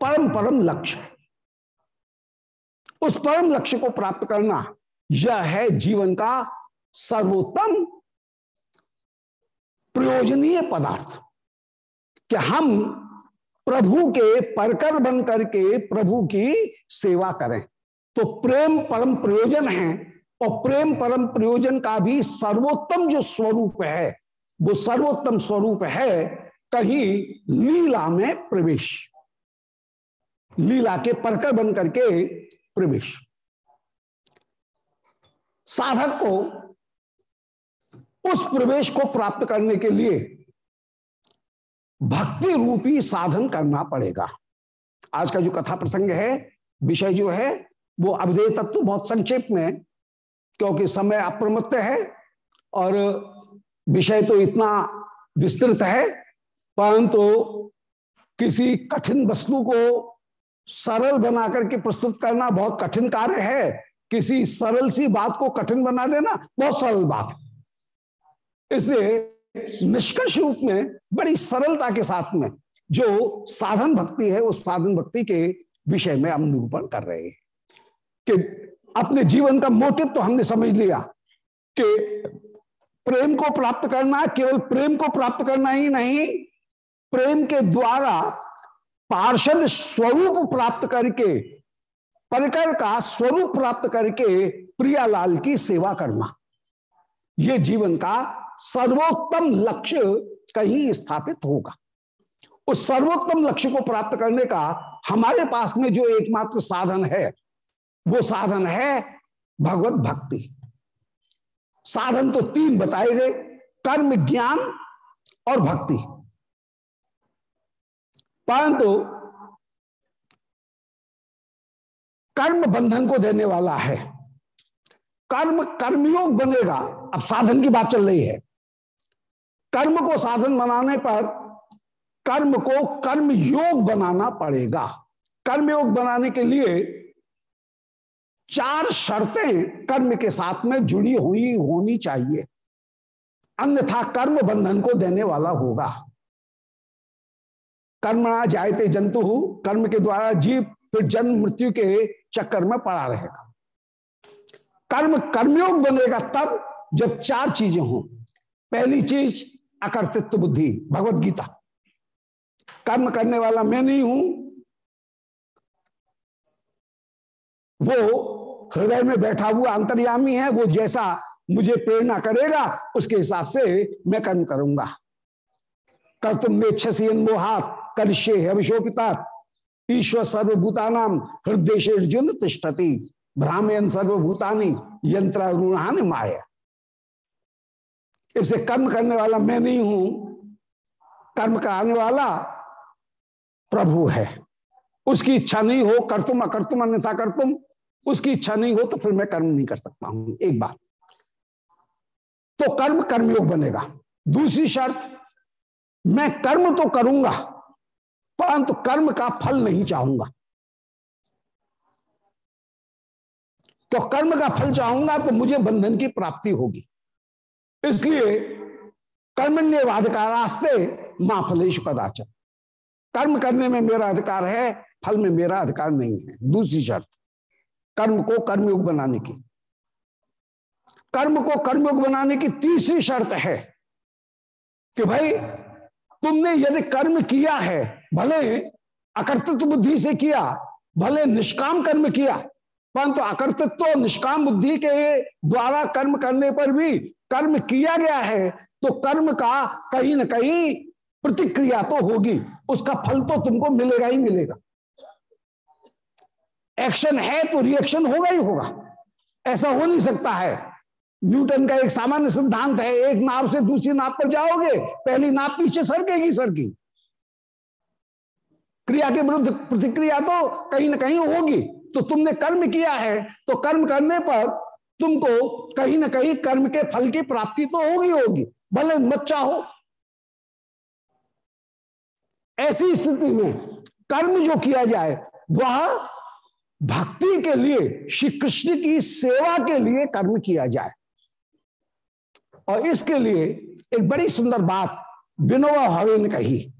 परम परम लक्ष्य। उस परम लक्ष्य को प्राप्त करना यह है जीवन का सर्वोत्तम प्रयोजनीय पदार्थ। कि हम प्रभु के परकर बन करके प्रभु की सेवा करें। तो प्रेम परम प्रयोजन है और प्रेम परम प्रयोजन का भी सर्वोत्तम जो स्वरूप है, वो सर्वोत्तम स्वरूप है कहीं लीला में प्रवेश। लीला के परकर बन करके प्रवेश। साधक को उस प्रवेश को प्राप्त करने के लिए भक्ति रूपी साधन करना पड़ेगा। आज का जो कथा प्रसंग है, विषय जो है, वो अवधेय तत्व बहुत संक्षेप में क्योंकि समय अप्रमत्त है और विषय तो इतना विस्तृत है, परंतु तो किसी कठिन वस्तु को सरल बना करके प्रस्तुत करना बहुत कठिन कार्य है। किसी सरल सी बात को कठिन बना देना बहुत सरल बात है। इसलिए निष्कर्ष रूप में बड़ी सरलता के साथ में जो साधन भक्ति है, उस साधन भक्ति के विषय में हम निरूपण कर रहे हैं कि अपने जीवन का मोटिव तो हमने समझ लिया कि प्रेम को प्राप्त करना केवल प्रेम को प्राप्त करना ही नहीं, प्रेम के द्वारा पार्षद स्वरूप प्राप्त करके परकर का स्वरूप प्राप्त करके प्रियालाल की सेवा करना। यह जीवन का सर्वोत्तम लक्ष्य कहीं स्थापित होगा। उस सर्वोत्तम लक्ष्य को प्राप्त करने का हमारे पास में जो एकमात्र साधन है, वो साधन है भगवत भक्ति। साधन तो तीन बताए गए, कर्म, ज्ञान और भक्ति। परंतु कर्म बंधन को देने वाला है। कर्म कर्मयोग बनेगा। अब साधन की बात चल रही है। कर्म को साधन बनाने पर कर्म को कर्म योग बनाना पड़ेगा। कर्म योग बनाने के लिए चार शर्तें कर्म के साथ में जुड़ी हुई होनी चाहिए। अन्यथा कर्म बंधन को देने वाला होगा। कर्मणा जायते जंतु कर्म के द्वारा जीव फिर जन्म मृत्यु के चक्कर में पड़ा रहेगा। कर्म, कर्मयोग बनेगा तब जब चार चीज़ें हों। पहली चीज़, अकर्तृत्व बुद्धि, भगवत गीता। कर्म करने वाला मैं नहीं हूँ, वो हृदय में बैठा हुआ अंतर्यामी है, वो जैसा मुझे प्रेरणा करेगा, उसके हिसाब से मैं कर्म करूँगा। कर तुम मेक्षसी मोहात करशे अभिशोपिता ईश्वर सर्वभूतानाम हृदय अर्जुन तिष्ठति सर्वभूतानी यंत्रारूढ़ान माया। इसे कर्म करने वाला मैं नहीं हूँ, कर्म कराने वाला प्रभु है। उसकी इच्छा नहीं हो, कर तुम, अकर तुम, अन्यथा कर तुम, उसकी इच्छा नहीं हो तो फिर मैं कर्म नहीं कर सकता हूँ। एक बात। तो कर्म कर्मयोग बनेगा। दूसरी शर्त, मैं कर्म तो करूँगा परंतु कर्म का फल नहीं चाहूँगा। तो कर्म का फल चाहूँगा तो मुझे बंधन की प्राप्ति होगी। इसलिए कर्मण्य अधिकार रास्ते माँ फलेश कदाचन। कर्म करने में मेरा अधिकार है, फल में मेरा अधिकार नहीं है। दूसरी शर्त, कर्म को कर्मयोग बनाने की। कर्म को कर्मयोग बनाने की तीसरी शर्त है कि भाई, तुमने यदि कर्म किया है भले अकर्तृत्व बुद्धि से किया, भले निष्काम कर्म किया, परंतु तो अकर्तृत्व तो निष्काम बुद्धि के द्वारा कर्म करने पर भी कर्म किया गया है तो कर्म का कहीं ना कहीं प्रतिक्रिया तो होगी। उसका फल तो तुमको मिलेगा ही मिलेगा। एक्शन है तो रिएक्शन होगा ही होगा। ऐसा हो नहीं सकता है। न्यूटन का एक सामान्य सिद्धांत है, एक नाव से दूसरी नाव पर जाओगे, पहली नाव पीछे सरकेगी सरकी क्रिया के विरुद्ध प्रतिक्रिया तो कहीं ना कहीं होगी। तो तुमने कर्म किया है तो कर्म करने पर तुमको कहीं ना कहीं कर्म के फल की प्राप्ति तो होगी होगी, भले मत चाहो। ऐसी स्थिति में कर्म जो किया जाए, वह भक्ति के लिए, श्री कृष्ण की सेवा के लिए कर्म किया जाए। और इसके लिए एक बड़ी सुंदर बात विनोबा भावे ने कही।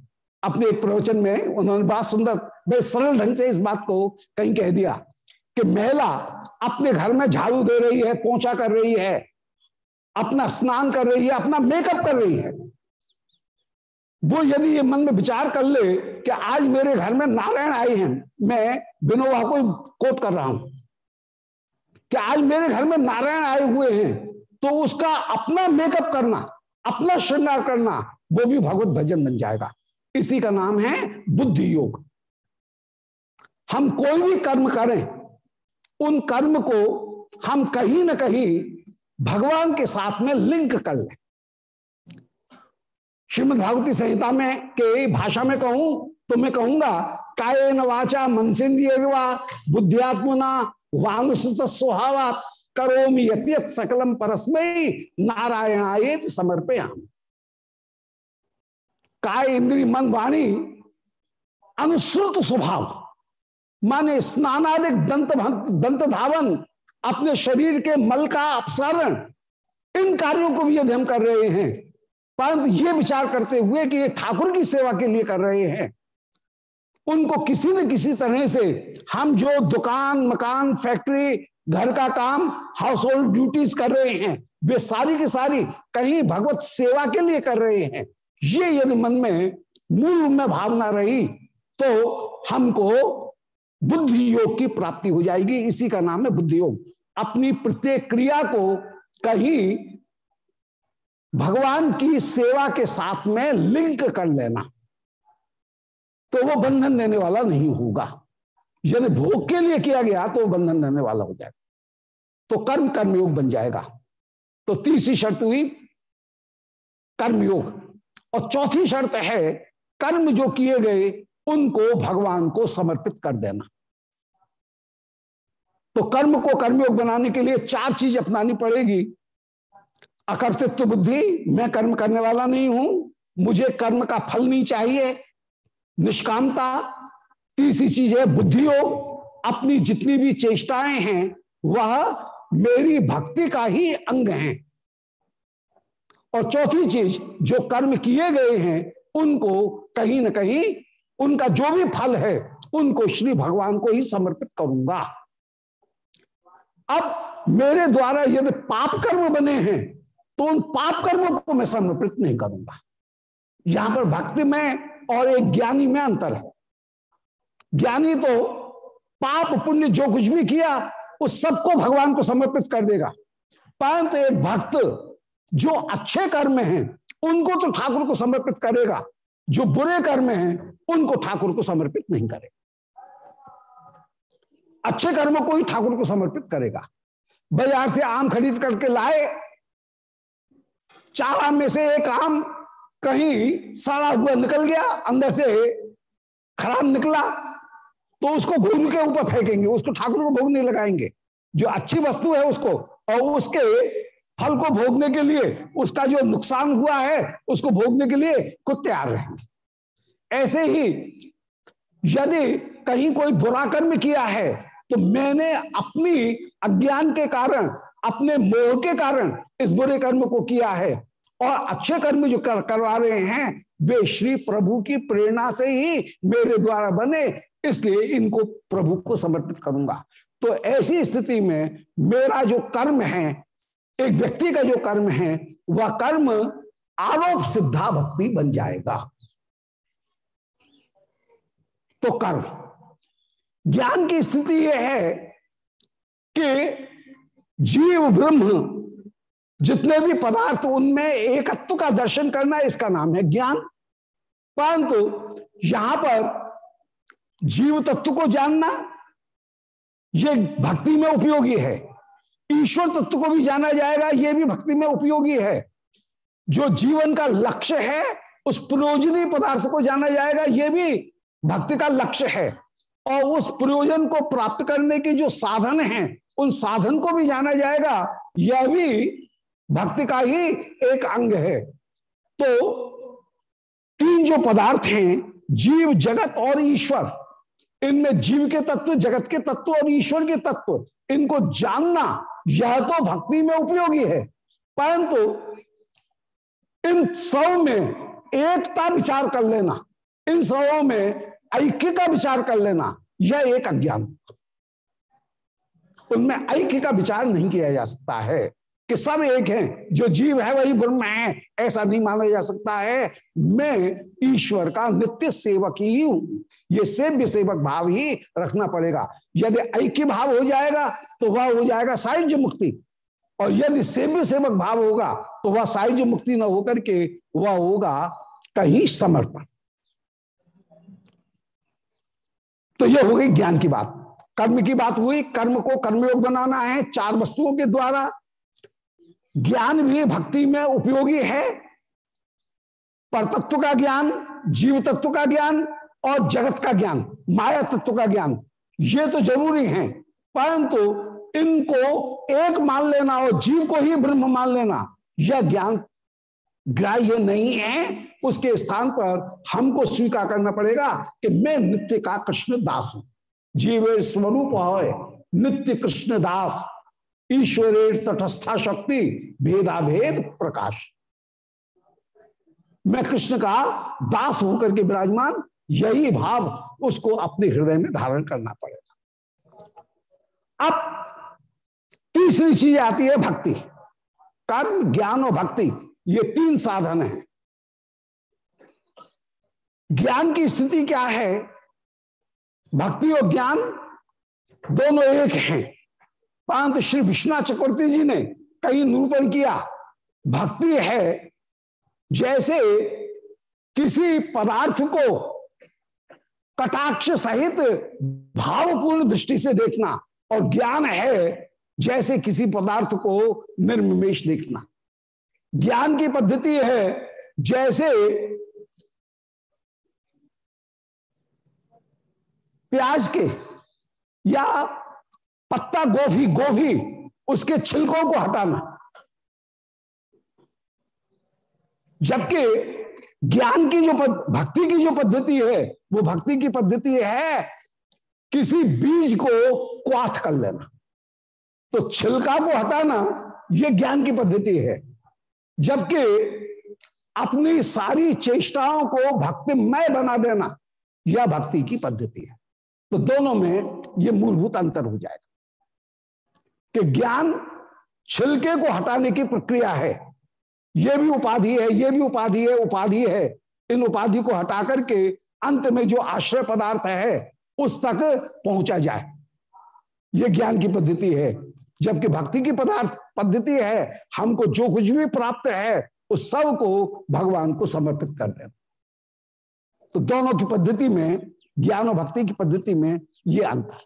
अपने एक प्रवचन में उन्होंने बात सुंदर, बड़े सरल ढंग से इस बात को कहीं कह दिया कि महिला अपने घर में झाड़ू दे रही है, पोछा कर रही है, अपना स्नान कर रही है, अपना मेकअप कर रही है। वो यदि ये मन में विचार कर ले कि आज मेरे घर में नारायण आए हैं, मैं विनोबा को कोट कर रहा हूँ। कि आज मेरे घर में नारायण आए हुए हैं तो उसका अपना मेकअप करना, अपना श्रृंगार करना, वो भी भगवत भजन बन जाएगा। इसी का नाम है बुद्धि योग। हम कोई भी कर्म करें, उन कर्म को हम कहीं ना कहीं भगवान के साथ में लिंक कर लें। श्रीमद भागवती संहिता में के भाषा में कहूँ तो मैं कहूँगा काय वाचा मनसेन्द्रियवा बुद्धियात्मना वानुसुत स्वभाव करोमि सकलम परस्मय नारायणाए समर्पयाम। काय इंद्री मन वाणी? अनुसृत स्वभाव. माने स्नानादिक दंत दंत धावन, अपने शरीर के मल का अपसारण, इन कार्यों को भी यदि हम कर रहे हैं, परंतु ये विचार करते हुए कि ये ठाकुर की सेवा के लिए कर रहे हैं, उनको किसी न किसी तरह से हम जो दुकान, मकान, फैक्ट्री, घर का काम हाउस होल्ड ड्यूटीज़ कर रहे हैं, वे सारी की सारी कहीं भगवत सेवा के लिए कर रहे हैं। ये यदि मन में मूल में भावना रही तो हमको बुद्धि योग की प्राप्ति हो जाएगी। इसी का नाम है बुद्धि योग। अपनी प्रत्येक क्रिया को कहीं भगवान की सेवा के साथ में लिंक कर लेना तो वो बंधन देने वाला नहीं होगा। यदि भोग के लिए किया गया तो बंधन देने वाला हो जाएगा। तो कर्म कर्मयोग बन जाएगा। तो तीसरी शर्त हुई, कर्मयोग। और चौथी शर्त है, कर्म जो किए गए, उनको भगवान को समर्पित कर देना। तो कर्म को कर्मयोग बनाने के लिए चार चीज़ अपनानी पड़ेगी। अकर्तृत्व बुद्धि, मैं कर्म करने वाला नहीं हूँ, मुझे कर्म का फल नहीं चाहिए। निष्कामता, तीसरी चीज़ है बुद्धि योग अपनी जितनी भी चेष्टाएँ हैं, वह मेरी भक्ति का ही अंग है। और चौथी चीज़, जो कर्म किए गए हैं, उनको कहीं ना कहीं, उनका जो भी फल है, उनको श्री भगवान को ही समर्पित करूँगा। अब मेरे द्वारा यदि पाप कर्म बने हैं तो उन पाप कर्मों को मैं समर्पित नहीं करूँगा। यहाँ पर भक्ति में और एक ज्ञानी में अंतर है। ज्ञानी तो पाप, पुण्य, जो कुछ भी किया, उस सबको भगवान को समर्पित कर देगा। परंतु एक भक्त जो अच्छे कर्म हैं, उनको तो ठाकुर को समर्पित करेगा। जो बुरे कर्म हैं, उनको ठाकुर को समर्पित नहीं करेगा। अच्छे कर्म को ही ठाकुर को समर्पित करेगा। बाज़ार से आम खरीद करके लाए, चार आम में से एक आम कहीं सड़ा हुआ निकल गया, अंदर से खराब निकला तो उसको गुरु के ऊपर फेंकेंगे, उसको ठाकुर को भोग नहीं लगाएँगे। जो अच्छी वस्तु है उसको, और उसके फल को भोगने के लिए उसका जो नुकसान हुआ है उसको भोगने के लिए खुद तैयार रहेंगे। ऐसे ही यदि कहीं कोई बुरा कर्म किया है तो मैंने अपनी अज्ञान के कारण अपने मोह के कारण इस बुरे कर्म को किया है और अच्छे कर्म जो कर, करवा रहे हैं वे श्री प्रभु की प्रेरणा से ही मेरे द्वारा बने इसलिए इनको प्रभु को समर्पित करूँगा। तो ऐसी स्थिति में मेरा जो कर्म है एक व्यक्ति का जो कर्म है, वह कर्म आरोप सिद्धा भक्ति बन जाएगा। तो कर्म। ज्ञान की स्थिति यह है कि जीव ब्रह्म जितने भी पदार्थ उनमें एकत्व का दर्शन करना इसका नाम है ज्ञान। परंतु यहाँ पर जीव तत्व को जानना यह भक्ति में उपयोगी है। ईश्वर तत्व को भी जाना जाएगा यह भी भक्ति में उपयोगी है। जो जीवन का लक्ष्य है, उस प्रयोजनीय पदार्थ को जाना जाएगा यह भी भक्ति का लक्ष्य है। और उस प्रयोजन को प्राप्त करने के जो साधन हैं, उन साधन को भी जाना जाएगा, यह भी भक्ति का ही एक अंग है। तो तीन जो पदार्थ हैं, जीव, जगत और ईश्वर, इनमें जीव के तत्व, जगत के तत्व और ईश्वर के तत्व, इनको जानना यह तो भक्ति में उपयोगी है, परंतु इन सौ में एकता विचार कर लेना, इन सौ में ऐक्य का विचार कर लेना, यह एक अज्ञान। उनमें ऐक्य का विचार नहीं किया जा सकता है। कि सब एक हैं, जो जीव है वही ब्रह्म है। ऐसा नहीं माना जा सकता है। मैं ईश्वर का नित्य सेवक ही। हूँ ये सेव्य सेवक भाव ही रखना पड़ेगा। यदि ऐक्य भाव हो जाएगा तो वह हो जाएगा साहित्य मुक्ति। और यदि सेव्य सेवक भाव होगा तो वह साहित्य मुक्ति न होकर के वह होगा कहीं समर्पण। तो यह हो गई ज्ञान की बात। कर्म की बात हुई। कर्म को कर्मयोग बनाना है। चार वस्तुओं के द्वारा ज्ञान भी भक्ति में उपयोगी है। पर तत्व का ज्ञान, जीव तत्व का ज्ञान और जगत का ज्ञान, माया तत्व का ज्ञान, ये तो ज़रूरी है। परंतु इनको एक मान लेना और जीव को ही ब्रह्म मान लेना, यह ज्ञान ग्राह्य नहीं है। उसके स्थान पर हमको स्वीकार करना पड़ेगा कि मैं नित्य का कृष्ण दास हूँ। जीव स्वरूप है नित्य कृष्ण दास ईश्वरे तटस्था शक्ति भेदाभेद, प्रकाश। मैं कृष्ण का दास होकर के विराजमान, यही भाव उसको अपने हृदय में धारण करना पड़ेगा। अब तीसरी चीज़ आती है भक्ति। कर्म, ज्ञान और भक्ति, ये तीन साधन हैं। ज्ञान की स्थिति क्या है? भक्ति और ज्ञान दोनों एक हैं। परंतु श्री विश्वनाथ चक्रवर्ती जी ने कहीं निरूपण किया। भक्ति है जैसे किसी पदार्थ को कटाक्ष सहित भावपूर्ण दृष्टि से देखना और ज्ञान है जैसे किसी पदार्थ को निर्मिमेश देखना। ज्ञान की पद्धति है जैसे प्याज के या पत्ता गोभी गोभी, उसके छिलकों को हटाना। जबकि ज्ञान की जो भक्ति की जो पद्धति है, वो भक्ति की पद्धति है, किसी बीज को क्वाथ कर लेना। तो छिलका को हटाना, ये ज्ञान की पद्धति है। जबकि अपनी सारी चेष्टाओं को भक्तिमय बना देना, यह भक्ति की पद्धति है। तो दोनों में यह मूलभूत अंतर हो जाएगा। कि ज्ञान छिलके को हटाने की प्रक्रिया है। यह भी उपाधि है यह भी उपाधि है उपाधि है। इन उपाधि को हटा करके अंत में जो आश्रय पदार्थ है, उस तक पहुँचा जाए। यह ज्ञान की पद्धति है। जबकि भक्ति की पदार्थ, पद्धति है, हमको जो कुछ भी प्राप्त है, उस सबको भगवान को समर्पित कर देना तो दोनों की पद्धति में, ज्ञान और भक्ति की पद्धति में ये अंतर।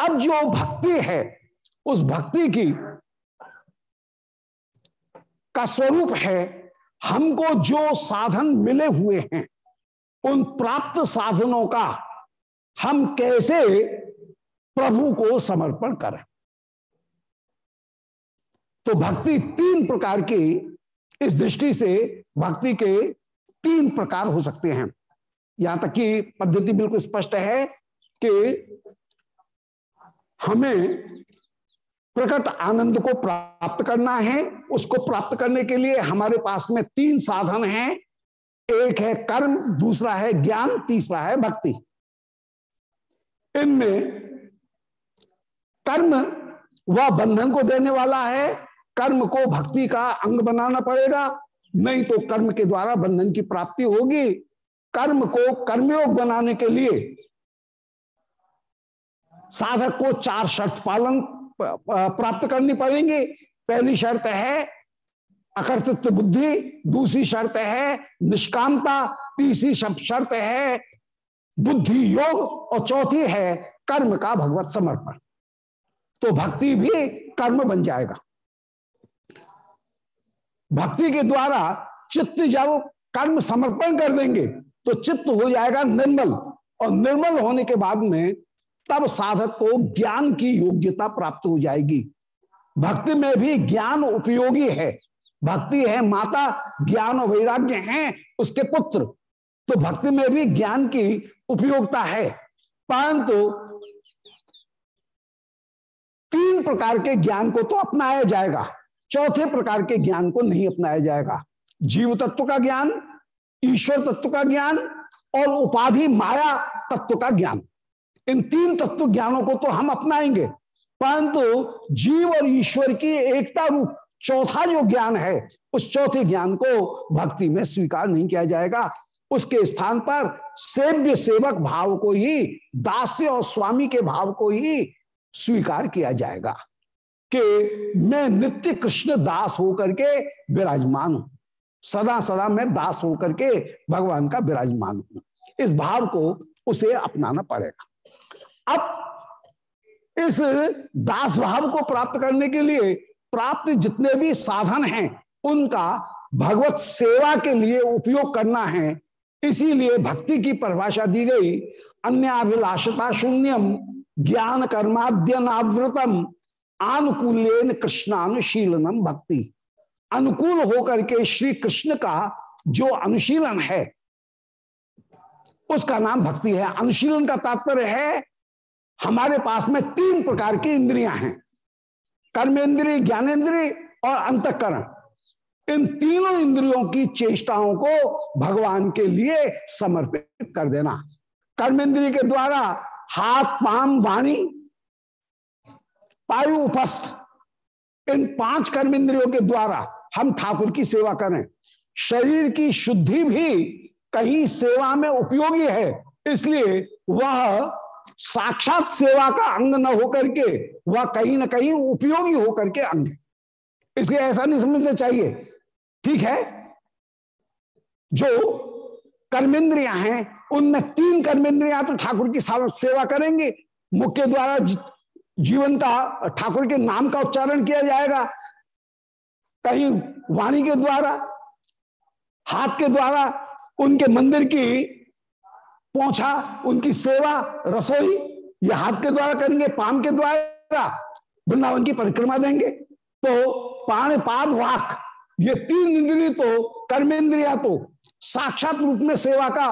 अब जो भक्ति है उस भक्ति की का स्वरूप है, हमको जो साधन मिले हुए हैं, उन प्राप्त साधनों का हम कैसे प्रभु को समर्पण करें। तो भक्ति तीन प्रकार की इस दृष्टि से भक्ति के तीन प्रकार हो सकते हैं। यहाँ तक कि पद्धति बिल्कुल स्पष्ट है कि हमें प्रकट आनंद को प्राप्त करना है। उसको प्राप्त करने के लिए हमारे पास में तीन साधन हैं। एक है कर्म, दूसरा है ज्ञान, तीसरा है भक्ति। इनमें कर्म वह बंधन को देने वाला है। कर्म को भक्ति का अंग बनाना पड़ेगा। नहीं तो कर्म के द्वारा बंधन की प्राप्ति होगी। कर्म को कर्मयोग बनाने के लिए साधक को चार शर्त पालन प्राप्त करनी पड़ेंगी। पहली शर्त है अकर्तृत्व बुद्धि, दूसरी शर्त है निष्कामता, तीसरी शर्त है बुद्धि योग, और चौथी है कर्म का भगवत समर्पण। तो भक्ति भी कर्म बन जाएगा। भक्ति के द्वारा चित्त जब कर्म समर्पण कर देंगे तो चित्त हो जाएगा निर्मल, और निर्मल होने के बाद में तब साधक को ज्ञान की योग्यता प्राप्त हो जाएगी। भक्ति में भी ज्ञान उपयोगी है। भक्ति है, माता ज्ञान और वैराग्य है उसके पुत्र। तो भक्ति में भी ज्ञान की उपयोगिता है। परंतु तीन प्रकार के ज्ञान को तो अपनाया जाएगा। चौथे प्रकार के ज्ञान को नहीं अपनाया जाएगा। जीव तत्व का ज्ञान, ईश्वर तत्व का ज्ञान और उपाधि माया तत्व का ज्ञान। इन तीन तत्व ज्ञानों को तो हम अपनाएँगे। परंतु जीव और ईश्वर की एकता रूप चौथा जो ज्ञान है, उस चौथे ज्ञान को भक्ति में स्वीकार नहीं किया जाएगा। उसके स्थान पर सेव्य सेवक भाव को ही, दास्य और स्वामी के भाव को ही स्वीकार किया जाएगा कि मैं नित्य कृष्ण दास होकर के विराजमान हूँ। सदा सदा मैं दास होकर के भगवान का विराजमान हूँ। इस भाव को उसे अपनाना पड़ेगा। अब इस दास भाव को प्राप्त करने के लिए प्राप्त जितने भी साधन हैं, उनका भगवत सेवा के लिए उपयोग करना है। इसीलिए भक्ति की परिभाषा दी गई अन्य अभिलाषता शून्यम, ज्ञान कर्माद्यनावृतम आनुकूल्यन कृष्णानुशीलनम भक्ति। अनुकूल होकर के श्री कृष्ण का जो अनुशीलन है, उसका नाम भक्ति है। अनुशीलन का तात्पर्य है हमारे पास में तीन प्रकार की इंद्रियाँ हैं। कर्मेंद्रिय ज्ञानेन्द्रिय और अंतकरण। इन तीनों इंद्रियों की चेष्टाओं को भगवान के लिए समर्पित कर देना। कर्मेंद्रिय के द्वारा हाथ पाम वाणी, पायु, उपस्थ, इन पाँच कर्मेंद्रियों के द्वारा हम ठाकुर की सेवा करें। शरीर की शुद्धि भी कहीं सेवा में उपयोगी है, इसलिए वह साक्षात सेवा का अंग न होकर के, वह कहीं ना कहीं उपयोगी होकर के अंग इसलिए ऐसा नहीं समझना चाहिए। ठीक है? जो कर्मेंद्रिया हैं, उनमें तीन कर्मेंद्रिया तो ठाकुर की सेवा करेंगे। मुख के द्वारा जीवन का, ठाकुर के नाम का उच्चारण किया जाएगा। कहीं वाणी के द्वारा, हाथ के द्वारा, उनके मंदिर की पहुँचा, उनकी सेवा, रसोई, ये हाथ के द्वारा करेंगे पाम के द्वारा वृंदावन की परिक्रमा देंगे। तो पाण पाद वाक, ये तीन इंद्रिय तो कर्मेंद्रिया तो साक्षात रूप में सेवा का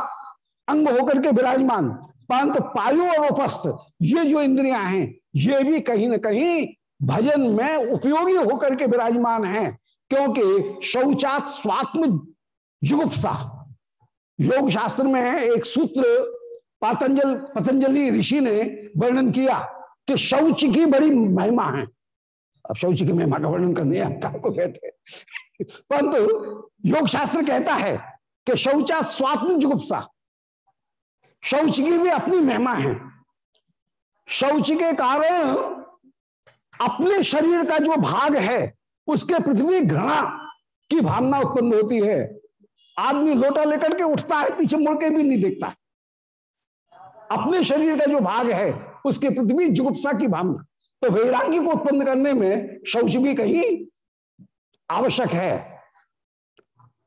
अंग होकर के विराजमान। परंतु पायु और उपस्थ, ये जो इंद्रियाँ हैं, ये भी कहीं ना कहीं भजन में उपयोगी होकर के विराजमान है, क्योंकि शौचात स्वात्म जुगुप्सा। योग शास्त्र में एक सूत्र पतंजल, पतंजलि ऋषि ने वर्णन किया कि शौच की बड़ी महिमा है। अब शौच की महिमा का वर्णन करने हम कहा को बैठे परंतु योग शास्त्र कहता है कि शौचा स्वात्म जुगुप्सा। शौच की भी अपनी महिमा है। शौच के कारण अपने शरीर का जो भाग है, उसके पृथ्वी घृणा की भावना उत्पन्न होती है। आदमी लोटा लेकर के उठता है, पीछे मुड़ के भी नहीं देखता। अपने शरीर का जो भाग है, उसके पृथ्वी जुगुप्सा की भावना। तो वैराग्य को उत्पन्न करने में शौच भी कहीं आवश्यक है।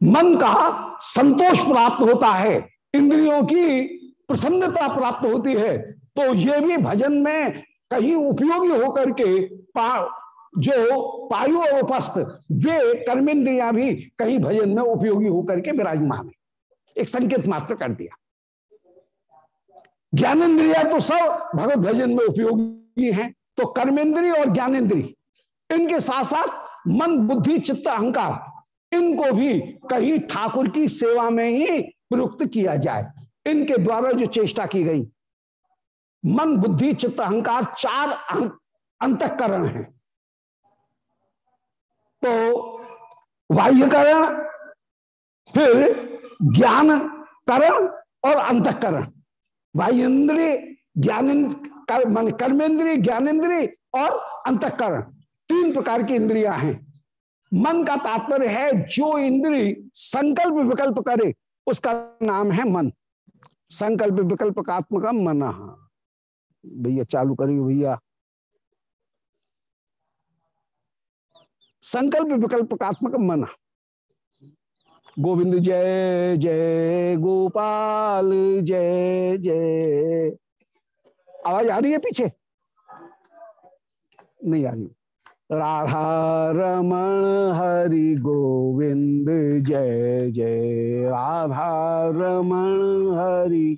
मन का संतोष प्राप्त होता है, इंद्रियों की प्रसन्नता प्राप्त होती है। तो ये भी भजन में कहीं उपयोगी होकर के जो पायु और उपस्थ, वे कर्मेंद्रिया भी कहीं भजन में उपयोगी होकर के विराजमान है। एक संकेत मात्र कर दिया। ज्ञानेन्द्रिया तो सब भगवत भजन में उपयोगी हैं तो कर्मेंद्रिय और ज्ञानेन्द्रिय इनके साथ साथ मन, बुद्धि, चित्त, अहंकार, इनको भी कहीं ठाकुर की सेवा में ही प्रयुक्त किया जाए। इनके द्वारा जो चेष्टा की गई, मन, बुद्धि, चित्त, अहंकार, चार अंतकरण हैं। तो बाह्यकरण फिर ज्ञान करण और अंतकरण। बाह्यन्द्रिय ज्ञान कर, मान कर्मेंद्रिय ज्ञानेन्द्रिय और अंतकरण। तीन प्रकार की इंद्रियाँ हैं। मन का तात्पर्य है जो इंद्रिय संकल्प विकल्प करे उसका नाम है मन। संकल्प विकल्प का मन। भैया चालू करिए भैया। संकल्प विकल्प कात्मक मन। गोविंद जय जय गोपाल, जय जय। आवाज़ आ रही है पीछे? नहीं आ रही। राधा रमण, हरि गोविंद, जय जय। राधा रमण, हरि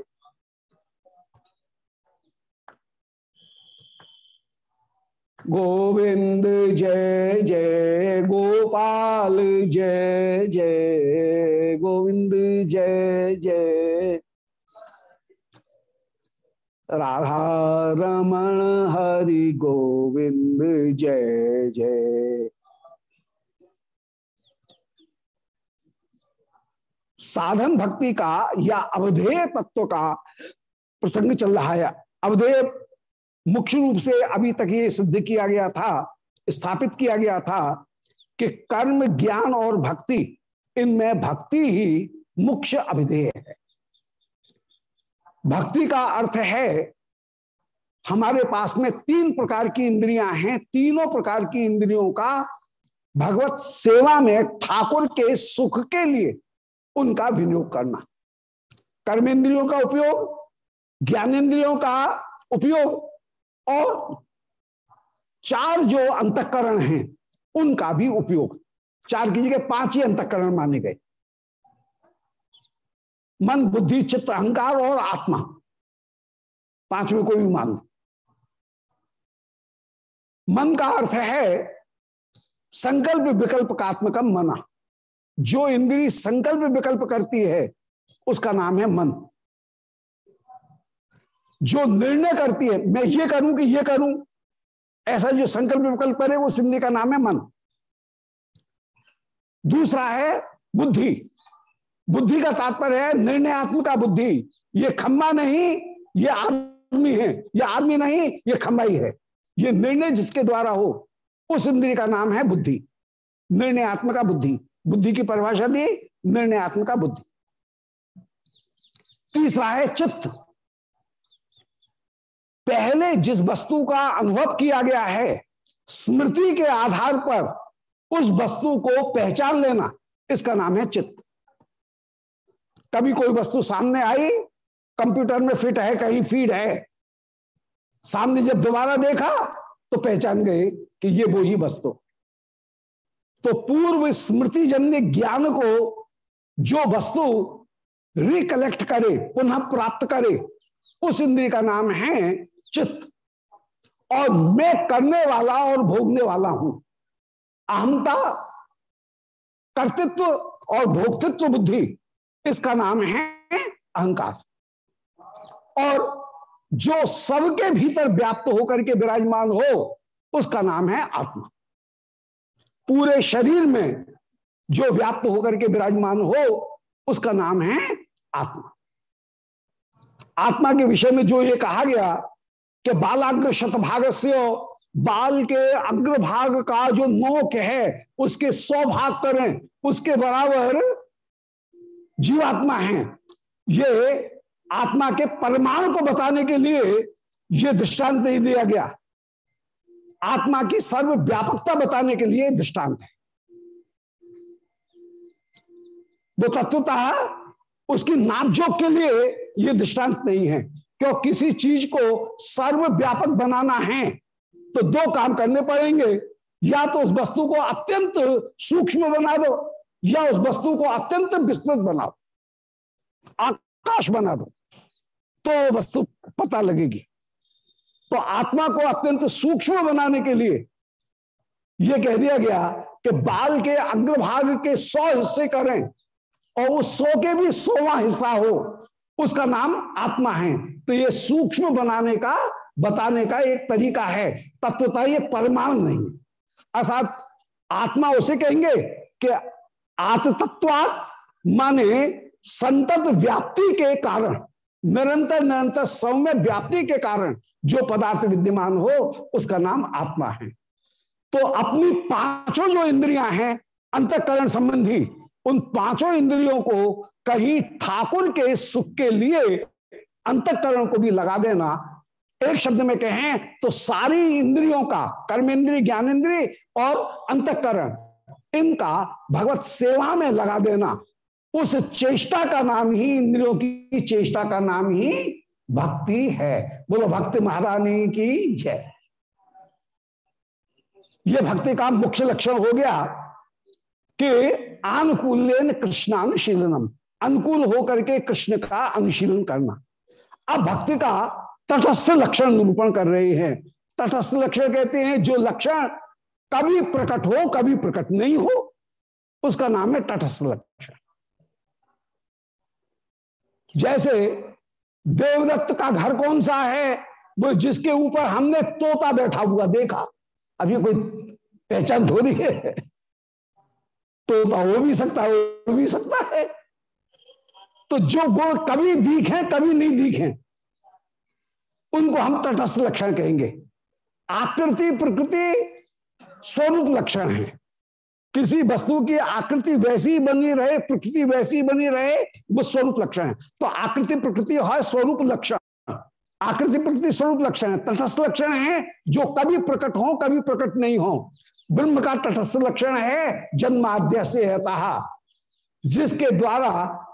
गोविंद जय जय गोपाल, जय जय गोविंद, जय जय। राधा रमण हरि गोविंद, जय जय। साधन भक्ति का या अवधेय तत्व का प्रसंग चल रहा है। अवधेय मुख्य रूप से अभी तक ये सिद्ध किया गया था, स्थापित किया गया था कि कर्म, ज्ञान और भक्ति, इनमें भक्ति ही मुख्य अभिधेय है। भक्ति का अर्थ है, हमारे पास में तीन प्रकार की इंद्रियाँ हैं, तीनों प्रकार की इंद्रियों का भगवत सेवा में ठाकुर के सुख के लिए उनका विनियोग करना। कर्मेंद्रियों का उपयोग ज्ञानेन्द्रियों का उपयोग और चार जो अंतकरण हैं, उनका भी उपयोग। चार की जगह पाँच ही अंतकरण माने गए। मन, बुद्धि, चित्त, अहंकार और आत्मा। पाँच में कोई भी मान लो। मन का अर्थ है संकल्प विकल्प का आत्मकम मना। जो इंद्री संकल्प विकल्प करती है, उसका नाम है मन। जो निर्णय करती है, मैं ये करूँ कि ये करूँ, ऐसा जो संकल्प विकल्प करे वो सिंधी का नाम है मन। दूसरा है बुद्धि। बुद्धि का तात्पर्य है निर्णयात्मक बुद्धि। ये खम्बा नहीं, ये आदमी है। ये आदमी नहीं, ये खम्बा ही है। ये निर्णय जिसके द्वारा हो, उस इंद्रिय का नाम है बुद्धि। निर्णयात्मक बुद्धि। बुद्धि की परिभाषा दी, निर्णयात्मक बुद्धि। तीसरा है चित्त। पहले जिस वस्तु का अनुभव किया गया है, स्मृति के आधार पर उस वस्तु को पहचान लेना, इसका नाम है चित्त। कभी कोई वस्तु सामने आई, कंप्यूटर में फिट है, कहीं फ़ीड है, सामने जब दोबारा देखा तो पहचान गए कि ये वो ही वस्तु। तो पूर्व स्मृति जन्य ज्ञान को जो वस्तु रिकलेक्ट करे, पुनः प्राप्त करे, उस इंद्रिय का नाम है चित्त और मैं करने वाला और भोगने वाला हूँ। अहमता कर्तृत्व और भोक्तृत्व बुद्धि, इसका नाम है अहंकार। और जो सबके भीतर व्याप्त होकर के विराजमान हो, उसका नाम है आत्मा। पूरे शरीर में जो व्याप्त होकर के विराजमान हो, उसका नाम है आत्मा। आत्मा के विषय में जो ये कहा गया कि बालाग्र शतभाग से बाल के अग्रभाग का जो नोक है, उसके सौ भाग करें उसके बराबर जीवात्मा है। ये आत्मा के परमाणु को बताने के लिए ये दृष्टांत नहीं दिया गया। आत्मा की सर्व व्यापकता बताने के लिए दृष्टांत है। वो तत्वता उसकी नापजोक के लिए ये दृष्टांत नहीं है। क्यों किसी चीज़ को सर्वव्यापक बनाना है तो दो काम करने पड़ेंगे। या तो उस वस्तु को अत्यंत सूक्ष्म बना दो, या उस वस्तु को अत्यंत विस्तृत बनाओ आकाश बना दो तो वस्तु पता लगेगी। तो आत्मा को अत्यंत सूक्ष्म बनाने के लिए यह कह दिया गया कि बाल के अग्रभाग के सौ हिस्से करें, और उस सौ के भी सोवा हिस्सा हो, उसका नाम आत्मा है। तो ये सूक्ष्म बनाने का, बताने का एक तरीका है। तत्वता ये परमाणु नहीं अर्थात आत्मा उसे कहेंगे कि आत्मतत्वा माने संतत व्याप्ति के कारण, निरंतर निरंतर सौम्य व्याप्ति के कारण जो पदार्थ विद्यमान हो, उसका नाम आत्मा है। तो अपनी पाँचों जो इंद्रियाँ हैं, अंतकरण संबंधी, उन पाँचों इंद्रियों को कहीं ठाकुर के सुख के लिए अंतकरण को भी लगा देना। एक शब्द में कहें तो सारी इंद्रियों का, कर्मेंद्रिय ज्ञानेन्द्रिय और अंतकरण, इनका भगवत सेवा में लगा देना। उस चेष्टा का नाम ही, इंद्रियों की चेष्टा का नाम ही भक्ति है। बोलो, भक्ति महारानी की जय। ये भक्ति का मुख्य लक्षण हो गया कि आनुकूल्यन कृष्णानुशीलनम, अनुकूल होकर के कृष्ण का अनुशीलन करना। अब भक्ति का तटस्थ लक्षण निरूपण कर रहे हैं। तटस्थ लक्षण कहते हैं, जो लक्षण कभी प्रकट हो, कभी प्रकट नहीं हो, उसका नाम है तटस्थ लक्षण। जैसे देवदत्त का घर कौन सा है, वो जिसके ऊपर हमने तोता बैठा हुआ देखा। अभी कोई पहचान थोड़ी है। तोता हो भी सकता है, हो भी सकता है। तो जो गुण कभी दिखे कभी नहीं दिखे उनको हम तटस्थ लक्षण कहेंगे। आकृति, प्रकृति स्वरूप लक्षण है। किसी वस्तु की आकृति वैसी बनी रहे, प्रकृति वैसी बनी रहे, वो स्वरूप लक्षण है। तो आकृति, प्रकृति है स्वरूप लक्षण। आकृति, प्रकृति स्वरूप लक्षण है। तटस्थ लक्षण है जो कभी प्रकट हो, कभी प्रकट नहीं हो। ब्रह्म का तटस्थ लक्षण है जन्माद्य से जिसके द्वारा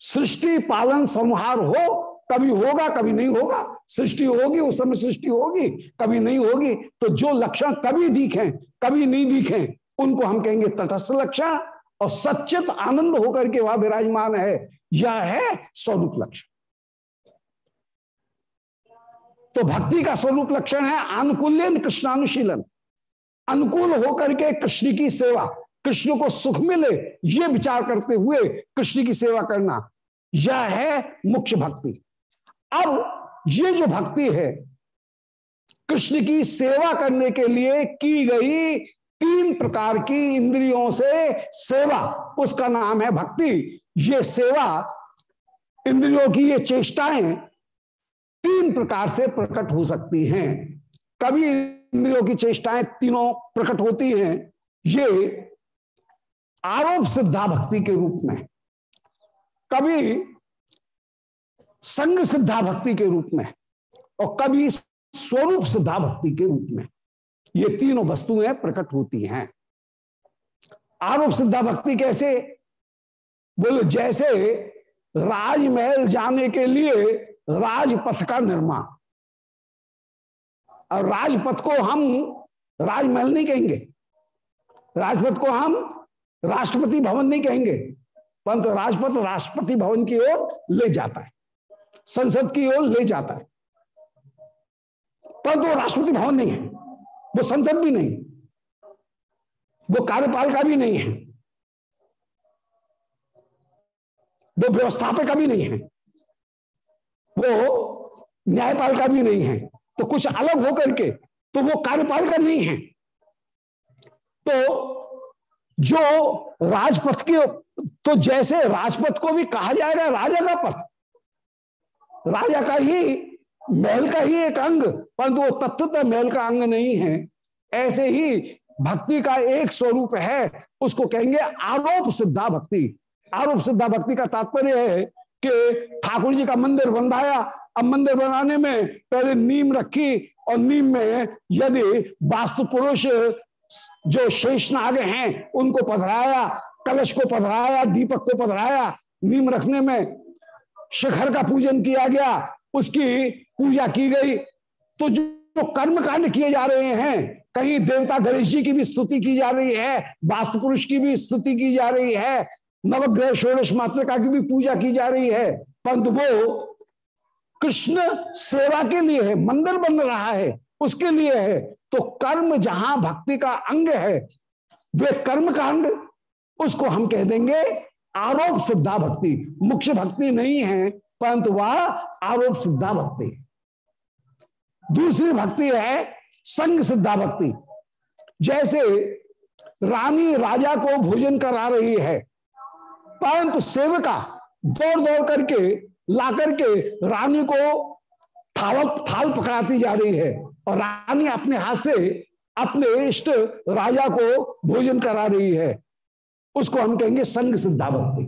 सृष्टि, पालन, संहार हो कभी होगा, कभी नहीं होगा। सृष्टि होगी, उस समय सृष्टि होगी, कभी नहीं होगी। तो जो लक्षण कभी दिखे, कभी नहीं दिखे, उनको हम कहेंगे तटस्थ लक्षण और सचित आनंद होकर के वह विराजमान है। यह है स्वरूप लक्षण। तो भक्ति का स्वरूप लक्षण है अनुकूल्यन कृष्णानुशीलन। अनुकूल होकर के कृष्ण की सेवा, कृष्ण को सुख मिले, ये विचार करते हुए कृष्ण की सेवा करना। यह है मुख्य भक्ति। अब ये जो भक्ति है, कृष्ण की सेवा करने के लिए की गई तीन प्रकार की इंद्रियों से सेवा, उसका नाम है भक्ति। ये सेवा, इंद्रियों की ये चेष्टाएँ तीन प्रकार से प्रकट हो सकती हैं। कभी इंद्रियों की चेष्टाएँ तीनों प्रकट होती हैं, ये आरोप सिद्धा भक्ति के रूप में। कभी संग सिद्धा भक्ति के रूप में और कभी स्वरूप सिद्धा भक्ति के रूप में ये तीनों वस्तुएँ प्रकट होती हैं। आरोप सिद्धा भक्ति कैसे? बोले, जैसे राजमहल जाने के लिए राजपथ का निर्माण। और राजपथ को हम राजमहल नहीं कहेंगे। राजपथ को हम राष्ट्रपति भवन नहीं कहेंगे, परंतु राजपथ राष्ट्रपति भवन की ओर ले जाता है। संसद की ओर ले जाता है। परंतु राष्ट्रपति भवन नहीं है। वो संसद भी नहीं। वो कार्यपालिका भी नहीं है। वो व्यवस्थापक भी नहीं है। वो न्यायपालिका भी नहीं है। तो कुछ अलग होकर के तो वो कार्यपालिका नहीं है। तो जो राजपथ के तो जैसे राजपथ को भी कहा जाएगा, राजा का पथ। राजा का ही, महल का ही एक अंग, परंतु वो तत्वतः महल का अंग नहीं है। ऐसे ही भक्ति का एक स्वरूप है, उसको कहेंगे आरोप सिद्धा भक्ति। आरोप सिद्धा भक्ति का तात्पर्य है कि ठाकुर जी का मंदिर बनवाया अब मंदिर बनाने में पहले नीम रखी और नीम में यदि वास्तु पुरुष जो शेषनाग हैं, उनको पधराया, कलश को पधराया, दीपक को पधराया, नीम रखने में शिखर का पूजन किया गया, उसकी पूजा की गई। तो जो कर्म कांड किए जा रहे हैं, कहीं देवता गणेश जी की भी स्तुति की जा रही है वास्तु पुरुष की भी स्तुति की जा रही है, नवग्रह षोड़श मातृका की भी पूजा की जा रही है, परंतु वो कृष्ण सेवा के लिए है, मंदिर बन रहा है, उसके लिए है। तो कर्म जहाँ भक्ति का अंग है, वे कर्म कांड उसको हम कह देंगे आरोप सिद्धा भक्ति। मुख्य भक्ति नहीं है, परंतु वह आरोप सिद्धा भक्ति। दूसरी भक्ति है संग सिद्धा भक्ति। जैसे रानी राजा को भोजन करा रही है, परंतु सेवका दौड़ दौड़ करके ला करके रानी को थाल थाल पकड़ाती जा रही है और रानी अपने हाथ से अपने इष्ट राजा को भोजन करा रही है। उसको हम कहेंगे संग सिद्धा भक्ति